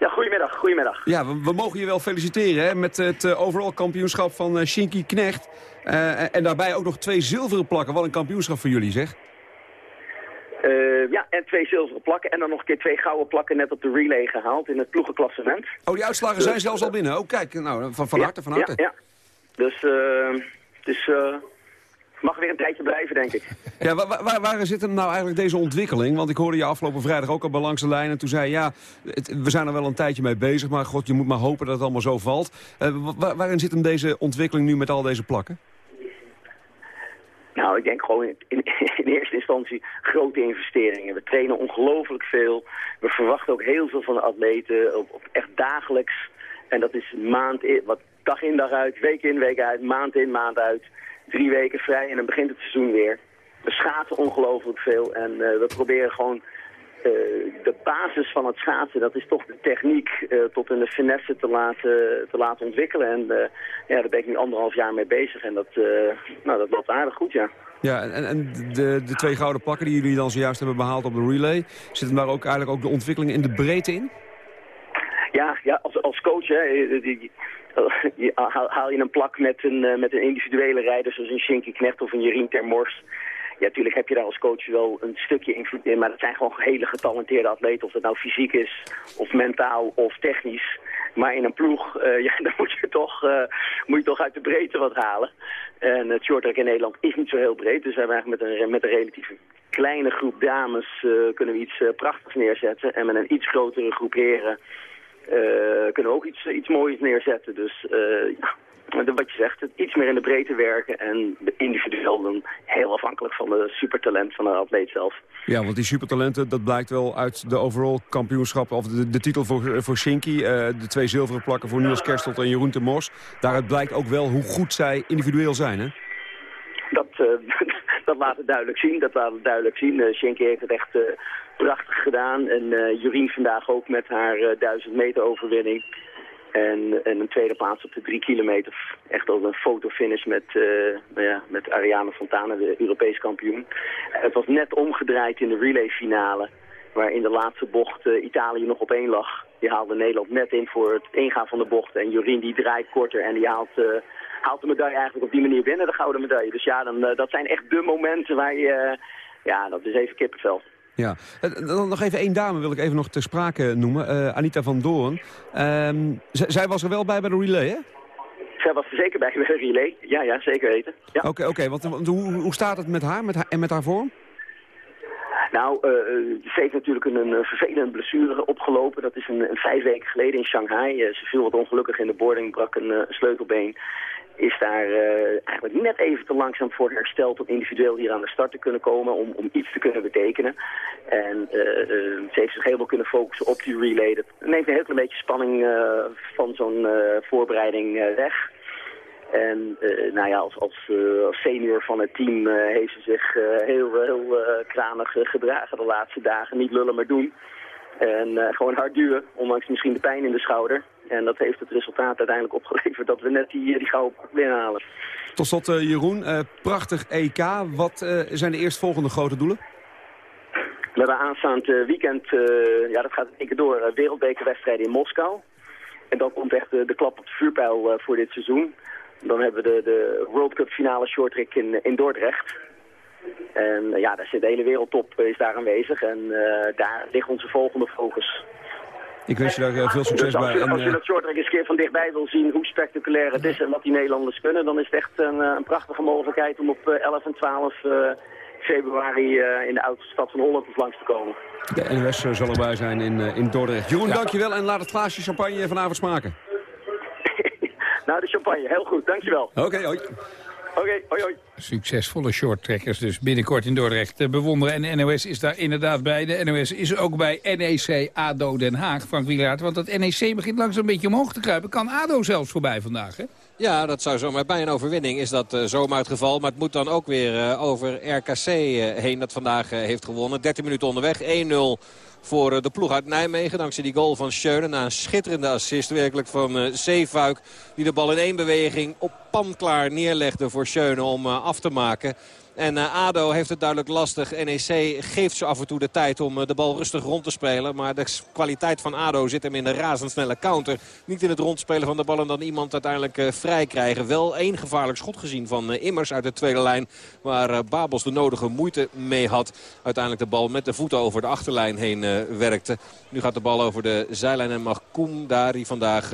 Ja, goedemiddag, goedemiddag. Ja, we, we mogen je wel feliciteren hè, met het eh, overal kampioenschap van Shinky Knecht. Eh, en- en daarbij ook nog twee zilveren plakken. Wat een kampioenschap voor jullie, zeg. Eh, ja, en twee zilveren plakken en dan nog een keer twee gouden plakken net op de relay gehaald in het ploegenklassement. Oh, die uitslagen zijn zelfs al binnen. Oh, kijk, nou, van, van harte, van harte. Ja, ja. Dus eh, het eh, mag weer een tijdje blijven, denk ik. Ja, waar, waar, waar zit hem nou eigenlijk deze ontwikkeling? Want ik hoorde je afgelopen vrijdag ook al bij langs de lijn. En toen zei je, ja, het- we zijn er wel een tijdje mee bezig. Maar god, je moet maar hopen dat het allemaal zo valt. Eh, wa- wa- waarin zit hem deze ontwikkeling nu met al deze plakken? Nou, ik denk gewoon in, eerste instantie grote investeringen. We trainen ongelooflijk veel. We verwachten ook heel veel van de atleten, op, op echt dagelijks. En dat is maand in, wat dag in dag uit, week in week uit, maand in maand uit. Drie weken vrij en dan begint het seizoen weer. We schaatsen ongelooflijk veel en eh, we proberen gewoon de basis van het schaatsen, dat is toch de techniek, eh, tot in de finesse te laten, te laten ontwikkelen. En eh, ja, daar ben ik nu anderhalf jaar mee bezig en dat, eh, nou, dat loopt aardig goed, ja. Ja, en, en de, de twee gouden plakken die jullie dan zojuist hebben behaald op de relay... zitten daar ook eigenlijk ook de ontwikkeling in de breedte in? Ja, ja als, als coach hè, die, haal, haal je een plak met een, eh, met een individuele rijder zoals een Shinky Knecht of een Jerien Termors. Ja, natuurlijk heb je daar als coach wel een stukje invloed in, maar dat zijn gewoon hele getalenteerde atleten. Of het nou fysiek is, of mentaal, of technisch. Maar in een ploeg, eh, ja, dan moet je, toch, eh, moet je toch uit de breedte wat halen. En het shorttrack in Nederland is niet zo heel breed, dus we hebben eigenlijk met een, met een relatief kleine groep dames eh, kunnen we iets prachtigs neerzetten. En met een iets grotere groep heren kunnen we ook iets, iets moois neerzetten. Dus ja, wat je zegt, iets meer in de breedte werken en individueel dan heel afhankelijk van de supertalent van de atleet zelf. Ja, want die supertalenten, dat blijkt wel uit de overall kampioenschappen... of de, de titel voor, voor Shinky, eh, de twee zilveren plakken voor Niels Kerstelt en Jeroen de Mos. Daaruit blijkt ook wel hoe goed zij individueel zijn, hè? Dat, eh, dat laat het duidelijk zien. Dat laat het duidelijk zien. Uh, Schenke heeft het echt prachtig gedaan. En Jorien vandaag ook met haar eh, 1000 meter overwinning. En, en een tweede plaats op de drie kilometer. Echt als een fotofinish met, eh nou ja, met Ariane Fontana, de Europees kampioen. Het was net omgedraaid in de relayfinale. Waar in de laatste bocht eh, Italië nog op één lag. Die haalde Nederland net in voor het ingaan van de bocht. En Jorien die draait korter en die haalt, eh, haalt de medaille eigenlijk op die manier binnen, de gouden medaille. Dus ja, dan, dat zijn echt de momenten waar je... ja, dat is even kippenvel. Ja, Eh, dan nog even één dame wil ik even nog ter sprake noemen. Eh, Anita van Doorn. Ehm, zij was er wel bij bij de relay, hè? Zij was er zeker bij bij de relay. Ja, ja, zeker weten. Ja. Oké, oké. want, want hoe, hoe staat het met haar, met haar en met haar vorm? Nou, eh, ze heeft natuurlijk een, een vervelende blessure opgelopen. Dat is een, een vijf weken geleden in Shanghai. Ze viel wat ongelukkig in de boarding, brak een, een sleutelbeen. Is daar eh, eigenlijk net even te langzaam voor hersteld om individueel hier aan de start te kunnen komen. Om, om iets te kunnen betekenen. En eh, eh, ze heeft zich helemaal kunnen focussen op die relay. Dat neemt een heel klein beetje spanning van zo'n voorbereiding weg. En nou ja, als, als, als senior van het team heeft ze zich heel, heel kranig gedragen de laatste dagen. Niet lullen, maar doen. En eh, gewoon hard duwen, ondanks misschien de pijn in de schouder. En dat heeft het resultaat uiteindelijk opgeleverd dat we net die, die gouden pak binnenhalen. Tot slot, eh, Jeroen. eh, prachtig EK. Wat eh, zijn de eerstvolgende grote doelen? We hebben aanstaand eh, weekend, eh, ja dat gaat een keer door, eh, wereldbekerwedstrijden in Moskou. En dan komt echt de, de klap op de vuurpijl eh, voor dit seizoen. Dan hebben we de, de World Cup finale shorttrack in, in Dordrecht. En eh, ja, daar zit de hele wereldtop eh, is daar aanwezig. En eh, daar ligt onze volgende focus. Ik wens je daar veel succes Dus als bij. En, als je dat shorttrack eens een keer van dichtbij wil zien hoe spectaculair het is en wat die Nederlanders kunnen, dan is het echt een, een prachtige mogelijkheid om op eh, 11 en 12 eh, februari in de oudste stad van Holland langs te komen. de NOS zal erbij zijn in, eh, in Dordrecht. Jeroen, dankjewel en laat het glaasje champagne vanavond smaken. Nou, de champagne, heel goed, dankjewel. Oké, hoi. Oké, hoi hoi. Succesvolle shorttrekkers dus binnenkort in Dordrecht te bewonderen. En NOS is daar inderdaad bij. De NOS is ook bij NEC ADO Den Haag, Frank Wielaert. Want dat NEC begint langzaam een beetje omhoog te kruipen. Kan ADO zelfs voorbij vandaag, hè? Ja, dat zou zomaar bij een overwinning is dat eh, zomaar het geval. Maar het moet dan ook weer eh, over RKC eh, heen dat vandaag heeft gewonnen. 13 minuten onderweg, 1-0 voor de ploeg uit Nijmegen. Dankzij die goal van Schöne na een schitterende assist werkelijk van Zeefuik. Die de bal in één beweging op panklaar neerlegde voor Schöne om af te maken. En eh, ADO heeft het duidelijk lastig. NEC geeft ze af en toe de tijd om eh, de bal rustig rond te spelen. Maar de kwaliteit van ADO zit hem in de razendsnelle counter. Niet in het rondspelen van de bal en dan iemand uiteindelijk eh, vrij krijgen. Wel één gevaarlijk schot gezien van Immers uit de tweede lijn. Waar Babels de nodige moeite mee had. Uiteindelijk de bal met de voeten over de achterlijn heen werkte. Nu gaat de bal over de zijlijn en mag Koen daar die vandaag...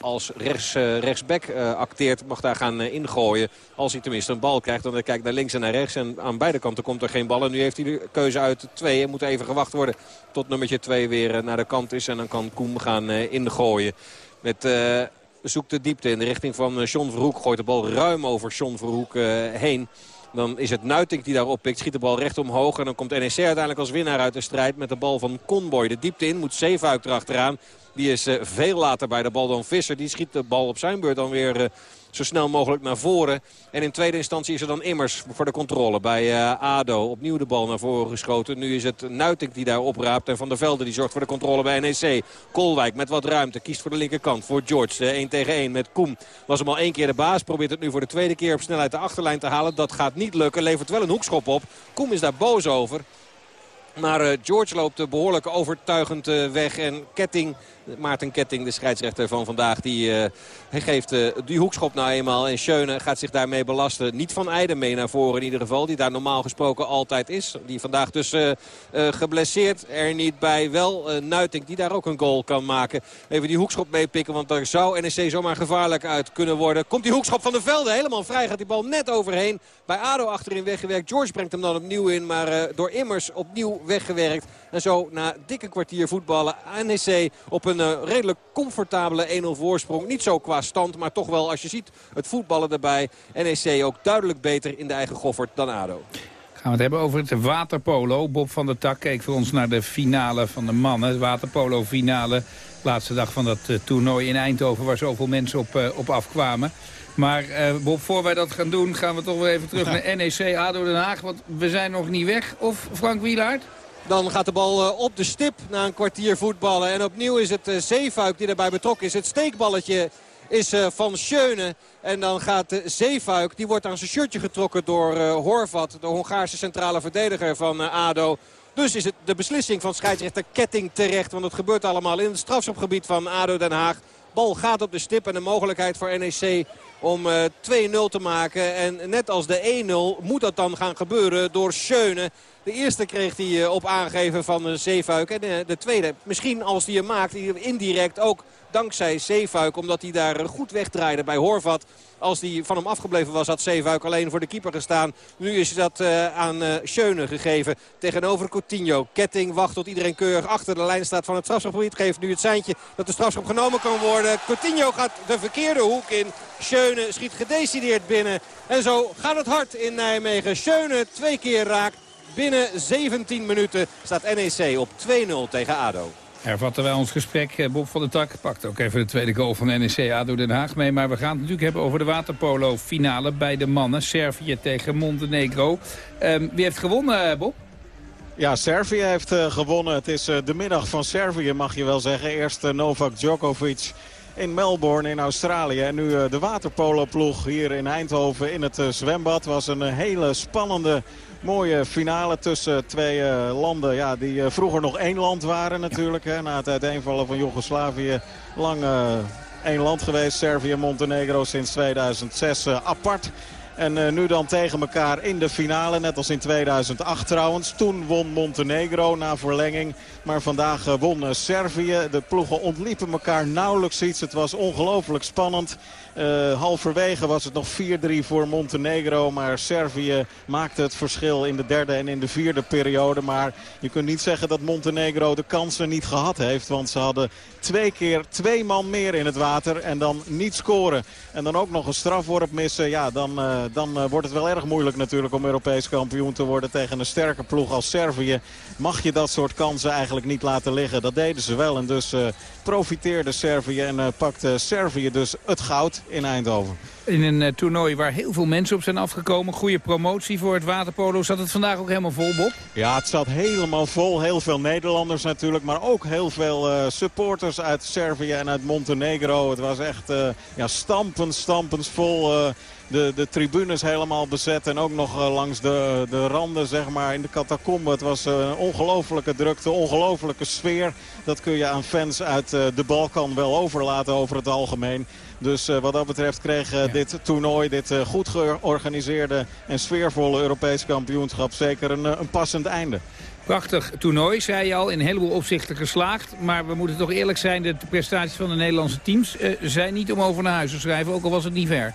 als rechts, eh, rechtsback eh, acteert, mag daar gaan eh, ingooien. Als hij tenminste een bal krijgt, dan kijkt naar links en naar rechts. En aan beide kanten komt er geen bal. En nu heeft hij de keuze uit twee. En moet even gewacht worden tot nummertje twee weer naar de kant is. En dan kan Koem gaan ingooien. Met... zoekt de diepte in de richting van John Verhoek. Gooit de bal ruim over John Verhoek heen. Dan is het Nuitink die daar oppikt. Schiet de bal recht omhoog. En dan komt NEC uiteindelijk als winnaar uit de strijd met de bal van Conboy. De diepte in moet Zeefuik erachteraan. Die is eh, veel later bij de bal dan Visser. Die schiet de bal op zijn beurt dan weer eh, zo snel mogelijk naar voren. En in tweede instantie is er dan Immers voor de controle bij eh, ADO. Opnieuw de bal naar voren geschoten. Nu is het Nuitink die daar opraapt. En Van der Velde die zorgt voor de controle bij NEC. Kolwijk met wat ruimte. Kiest voor de linkerkant voor George. De 1 tegen 1 met Koem. Was hem al één keer de baas. Probeert het nu voor de tweede keer op snelheid de achterlijn te halen. Dat gaat niet lukken. Levert wel een hoekschop op. Koem is daar boos over. Maar eh, George loopt eh, behoorlijk overtuigend eh, weg. En Ketting, Maarten Ketting, de scheidsrechter van vandaag, die hij geeft die hoekschop nou eenmaal. En Schöne gaat zich daarmee belasten. Niet van Eijden mee naar voren in ieder geval. Die daar normaal gesproken altijd is. Die vandaag dus geblesseerd er niet bij. Wel Nuitink die daar ook een goal kan maken. Even die hoekschop meepikken. Want daar zou NEC zomaar gevaarlijk uit kunnen worden. Komt die hoekschop van de Velde helemaal vrij. Gaat die bal net overheen. Bij ADO achterin weggewerkt. George brengt hem dan opnieuw in. Maar door Immers opnieuw weggewerkt. En zo na dikke kwartier voetballen NEC op een uh, redelijk comfortabele 1-0 voorsprong. Niet zo qua stand, maar toch wel als je ziet het voetballen erbij. NEC ook duidelijk beter in de eigen goffert dan ADO. Gaan we het hebben over het waterpolo. Bob van der Tak keek voor ons naar de finale van de mannen. De waterpolo finale. Laatste dag van dat uh, toernooi in Eindhoven waar zoveel mensen op, uh, op afkwamen. Maar uh, Bob, voor wij dat gaan doen, gaan we toch weer even terug ja. naar NEC ADO Den Haag. Want we zijn nog niet weg. Of Frank Wielaert? Dan gaat de bal uh, op de stip na een kwartier voetballen. En opnieuw is het uh, Zeefuik die daarbij betrokken is. Het steekballetje is van Schöne. En dan gaat Zeefuik, die wordt aan zijn shirtje getrokken door Horvat. De Hongaarse centrale verdediger van ADO. Dus is het de beslissing van scheidsrechter Ketting terecht. Want het gebeurt allemaal in het strafschopgebied van ADO Den Haag. Bal gaat op de stip en de mogelijkheid voor NEC om eh, 2-0 te maken. En net als de 1-0 moet dat dan gaan gebeuren door Schöne. De eerste kreeg hij eh, op aangeven van uh, Zeefuik. En de, de tweede, misschien als hij hem maakt, indirect ook dankzij Zeefuik. Omdat hij daar goed wegdraaide bij Horvat. Als die van hem afgebleven was, had Zeefuik alleen voor de keeper gestaan. Nu is dat aan Schöne gegeven tegenover Coutinho. Ketting wacht tot iedereen keurig achter de lijn staat van het strafschopgebied. Geeft nu het seintje dat de strafschop genomen kan worden. Coutinho gaat de verkeerde hoek in. Schöne schiet gedecideerd binnen. En zo gaat het hard in Nijmegen. Schöne twee keer raak. Binnen 17 minuten staat NEC op 2-0 tegen ADO. Hervatten wij ons gesprek. Bob van der Tak pakt ook even de tweede goal van NEC ADO Den Haag mee. Maar we gaan het natuurlijk hebben over de waterpolo finale bij de mannen. Servië tegen Montenegro. Um, wie heeft gewonnen, Bob? Ja, Servië heeft uh, gewonnen. Het is uh, de middag van Servië, mag je wel zeggen. Eerst uh, Novak Djokovic in Melbourne in Australië. En nu de waterpolo-ploeg hier in Eindhoven in het zwembad. was een hele spannende mooie finale tussen twee uh, landen ja, die uh, vroeger nog één land waren natuurlijk. Hè, na het uiteenvallen van Joegoslavië lang uh, één land geweest. Servië en Montenegro sinds 2006 apart. En nu dan tegen elkaar in de finale, net als in 2008 trouwens. Toen won Montenegro na verlenging. Maar vandaag won Servië. De ploegen ontliepen elkaar nauwelijks iets. Het was ongelooflijk spannend. Uh, halverwege was het nog 4-3 voor Montenegro. Maar Servië maakte het verschil in de derde en in de vierde periode. Maar je kunt niet zeggen dat Montenegro de kansen niet gehad heeft. Want ze hadden twee keer twee man meer in het water en dan niet scoren. En dan ook nog een strafworp missen. Ja, dan, uh, dan uh, wordt het wel erg moeilijk natuurlijk om Europees kampioen te worden tegen een sterke ploeg als Servië. Mag je dat soort kansen eigenlijk niet laten liggen. Dat deden ze wel en dus profiteerde Servië en pakte Servië dus het goud in Eindhoven. In een uh, toernooi waar heel veel mensen op zijn afgekomen. Goede promotie voor het waterpolo. Zat het vandaag ook helemaal vol, Bob? Ja, het zat helemaal vol. Heel veel Nederlanders natuurlijk. Maar ook heel veel uh, supporters uit Servië en uit Montenegro. Het was echt uh, ja, stampend, stampend vol de, de tribunes helemaal bezet. En ook nog langs de, de randen, zeg maar, in de catacombe. Het was een ongelofelijke drukte, ongelofelijke sfeer. Dat kun je aan fans uit de Balkan wel overlaten over het algemeen. Dus uh, wat dat betreft kreeg ja. dit toernooi, dit goed georganiseerde en sfeervolle Europees kampioenschap zeker een, een passend einde. Prachtig toernooi, zei je al, in een heleboel opzichten geslaagd. Maar we moeten toch eerlijk zijn, de prestaties van de Nederlandse teams zijn niet om over naar huis te schrijven, ook al was het niet ver.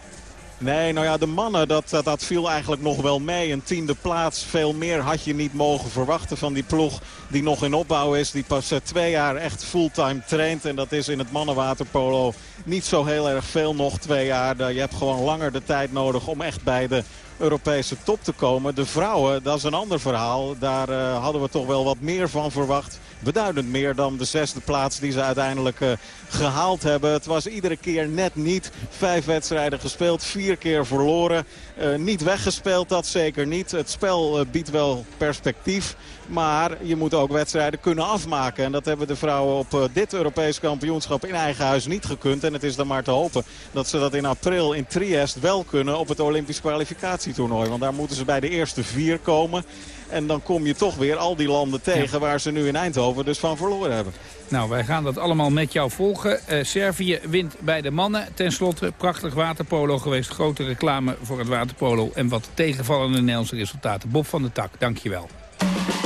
Nee, nou ja, de mannen, dat, dat, viel eigenlijk nog wel mee. Een tiende plaats, veel meer had je niet mogen verwachten van die ploeg die nog in opbouw is. Die pas uh, twee jaar echt fulltime traint. En dat is in het mannenwaterpolo niet zo heel erg veel nog, twee jaar. Je hebt gewoon langer de tijd nodig om echt bij de Europese top te komen. De vrouwen, dat is een ander verhaal. Daar uh, hadden we toch wel wat meer van verwacht. Beduidend meer dan de zesde plaats die ze uiteindelijk uh, gehaald hebben. Het was iedere keer net niet. Vijf wedstrijden gespeeld, vier keer verloren. Uh, niet weggespeeld, dat zeker niet. Het spel uh, biedt wel perspectief. Maar je moet ook wedstrijden kunnen afmaken. En dat hebben de vrouwen op dit Europees kampioenschap in eigen huis niet gekund. En het is dan maar te hopen dat ze dat in april in Triest wel kunnen op het Olympisch kwalificatietoernooi. Want daar moeten ze bij de eerste vier komen. En dan kom je toch weer al die landen tegen ja. waar ze nu in Eindhoven dus van verloren hebben. Nou, wij gaan dat allemaal met jou volgen. Uh, Servië wint bij de mannen. Ten slotte, prachtig waterpolo geweest. Grote reclame voor het waterpolo. En wat tegenvallende Nederlandse resultaten. Bob van der Tak, dankjewel. look at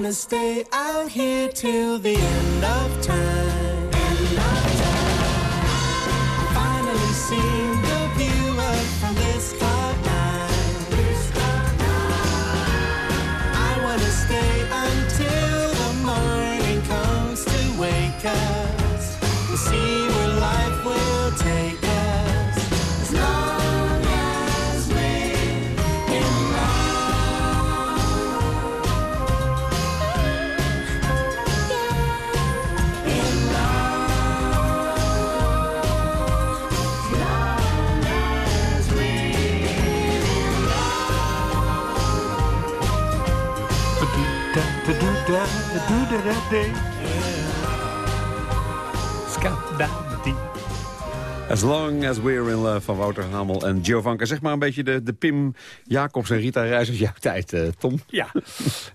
wanna stay out here till the end of time. to do to that day. As long as we're in love van Wouter Hamel en Giovanka. Zeg maar een beetje de, de Pim Jacobs en Rita uit jouw tijd, eh, Tom. Ja, we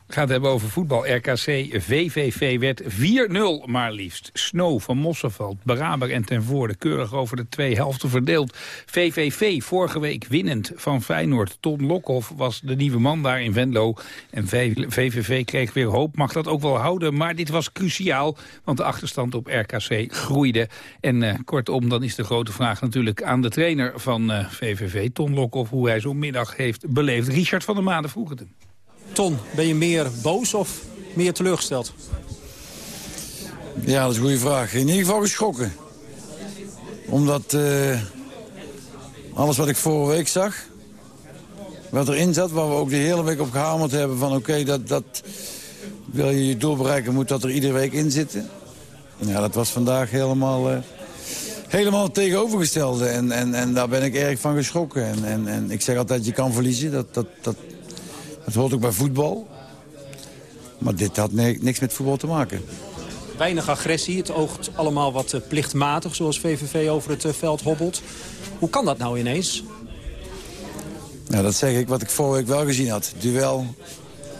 gaan het hebben over voetbal. RKC VVV werd 4-0 maar liefst. Snow van Mosselveld, Baraber en ten Voorde keurig over de twee helften verdeeld. VVV vorige week winnend van Feyenoord. Ton Lokhoff was de nieuwe man daar in Venlo. En VVV kreeg weer hoop, mag dat ook wel houden. Maar dit was cruciaal, want de achterstand op RKC groeide. En eh, kortom, dan is de grote vraag natuurlijk aan de trainer van eh, VVV, Ton Lokhoff, hoe hij zo'n middag heeft beleefd. Richard van der Maden vroeg het hem. Ton, ben je meer boos of meer teleurgesteld? Ja, dat is een goede vraag. In ieder geval geschrokken. Omdat eh, alles wat ik vorige week zag, wat erin zat... waar we ook de hele week op gehamerd hebben van... oké, dat, dat wil je je doel bereiken, moet dat er iedere week in zitten. Ja, dat was vandaag helemaal, eh, helemaal het tegenovergestelde. En, en, en daar ben ik erg van geschrokken. En, en, en ik zeg altijd, je kan verliezen. Dat, dat, dat, dat hoort ook bij voetbal. Maar dit had ni- niks met voetbal te maken. Weinig agressie, het oogt allemaal wat eh, plichtmatig... zoals VVV over het eh, veld hobbelt. Hoe kan dat nou ineens? Nou, dat zeg ik wat ik vorige week wel gezien had. Duel,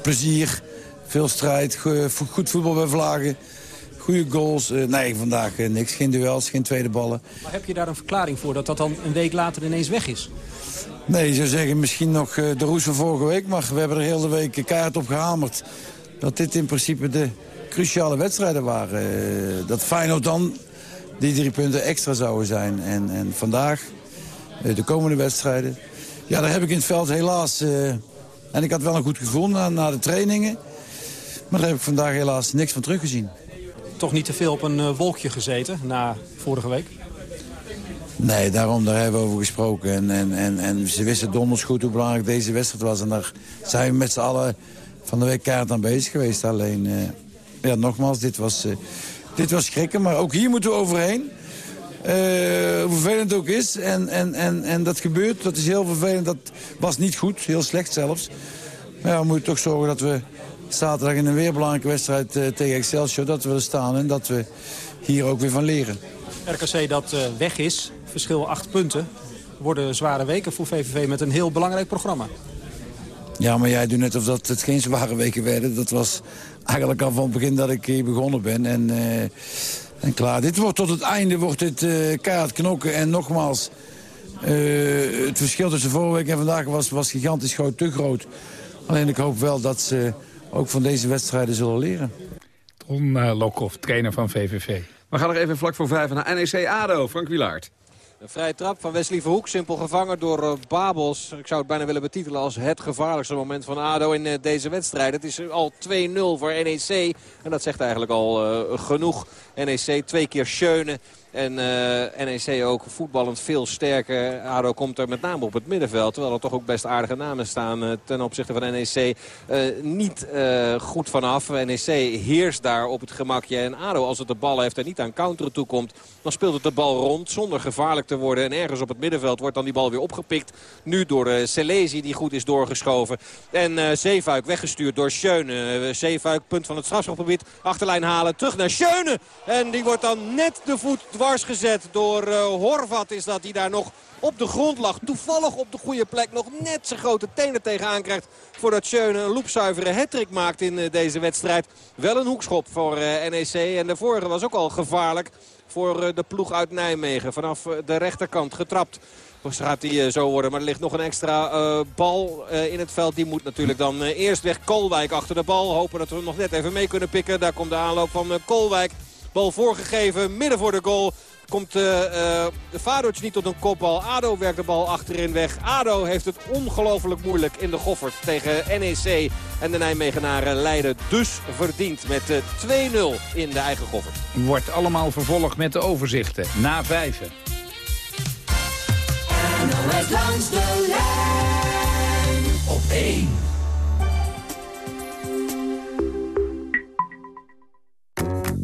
plezier, veel strijd, vo- goed voetbal bij Vlagen. Goede goals. Eh, nee, vandaag eh, niks. Geen duels, geen tweede ballen. Maar heb je daar een verklaring voor dat dat dan een week later ineens weg is? Nee, je zou zeggen misschien nog eh, de roes van vorige week. Maar we hebben er heel de week keihard op gehamerd. Dat dit in principe de cruciale wedstrijden waren. Dat Feyenoord dan die drie punten extra zouden zijn. En, en vandaag, de komende wedstrijden. Ja, daar heb ik in het veld helaas... en ik had wel een goed gevoel na, na de trainingen. Maar daar heb ik vandaag helaas niks van teruggezien. Toch niet te veel op een eh, wolkje gezeten na vorige week? Nee, daarom daar hebben we over gesproken. En, en, en, en ze wisten donders goed hoe belangrijk deze wedstrijd was. En daar zijn we met z'n allen van de week kaart aan bezig geweest. Alleen, eh, ja, nogmaals, dit was, eh, dit was schrikken. Maar ook hier moeten we overheen. Hoe vervelend het ook is. En, en, en, en dat gebeurt, dat is heel vervelend. Dat was niet goed, heel slecht zelfs. Maar ja, we moeten toch zorgen dat we zaterdag in een weer belangrijke wedstrijd eh, tegen Excelsior... dat we er staan en dat we hier ook weer van leren. RKC dat eh, weg is, verschil acht punten. Worden zware weken voor VVV met een heel belangrijk programma. Ja, maar jij doet net of dat het geen zware weken werden. Dat was eigenlijk al van het begin dat ik hier begonnen ben. En, eh, en klaar. Dit wordt tot het einde wordt dit eh kaart knokken. En nogmaals, het verschil tussen vorige week en vandaag was, was gigantisch groot, te groot. Alleen ik hoop wel dat ze ook van deze wedstrijden zullen leren. Ton uh, Lokhoff, trainer van VVV. We gaan nog even vlak voor vijf naar NEC ADO. Frank Wilaert. Een vrije trap van Wesley Verhoek. Simpel gevangen door eh, Babels. Ik zou het bijna willen betitelen als het gevaarlijkste moment van ADO in eh, deze wedstrijd. Het is al 2-0 voor NEC. En dat zegt eigenlijk al eh, genoeg. NEC. Twee keer Schöne. En uh, NEC ook voetballend veel sterker. ADO komt er met name op het middenveld. Terwijl er toch ook best aardige namen staan uh, ten opzichte van NEC. Uh, niet goed vanaf. NEC heerst daar op het gemakje. En ADO als het de bal heeft en niet aan counteren toekomt... dan speelt het de bal rond zonder gevaarlijk te worden. En ergens op het middenveld wordt dan die bal weer opgepikt. Nu door uh, Selezi die goed is doorgeschoven. En Zeefuik weggestuurd door Schöne. Zeefuik punt van het strafschopgebied. Achterlijn halen. Terug naar Schöne. En die wordt dan net de voet dwars gezet door uh, Horvat. Is dat die daar nog op de grond lag. Toevallig op de goede plek nog net zijn grote tenen tegenaan krijgt. Voordat Schöne een loepzuivere hattrick maakt in uh, deze wedstrijd. Wel een hoekschop voor uh, NEC. En de vorige was ook al gevaarlijk voor de ploeg uit Nijmegen. Vanaf de rechterkant getrapt. Dus gaat hij zo worden. Maar er ligt nog een extra bal in het veld. Die moet natuurlijk dan eerst weg. Kolwijk achter de bal. Hopen dat we hem nog net even mee kunnen pikken. Daar komt de aanloop van Kolwijk. Bal voorgegeven, midden voor de goal. Komt uh, uh, Vadoc niet tot een kopbal. ADO werkt de bal achterin weg. ADO heeft het ongelooflijk moeilijk in de Goffert tegen NEC. En de Nijmegenaren leiden dus verdiend met uh, 2-0 in de eigen Goffert. Wordt allemaal vervolgd met de overzichten. Na vijven. NOS langs de lijn op 1.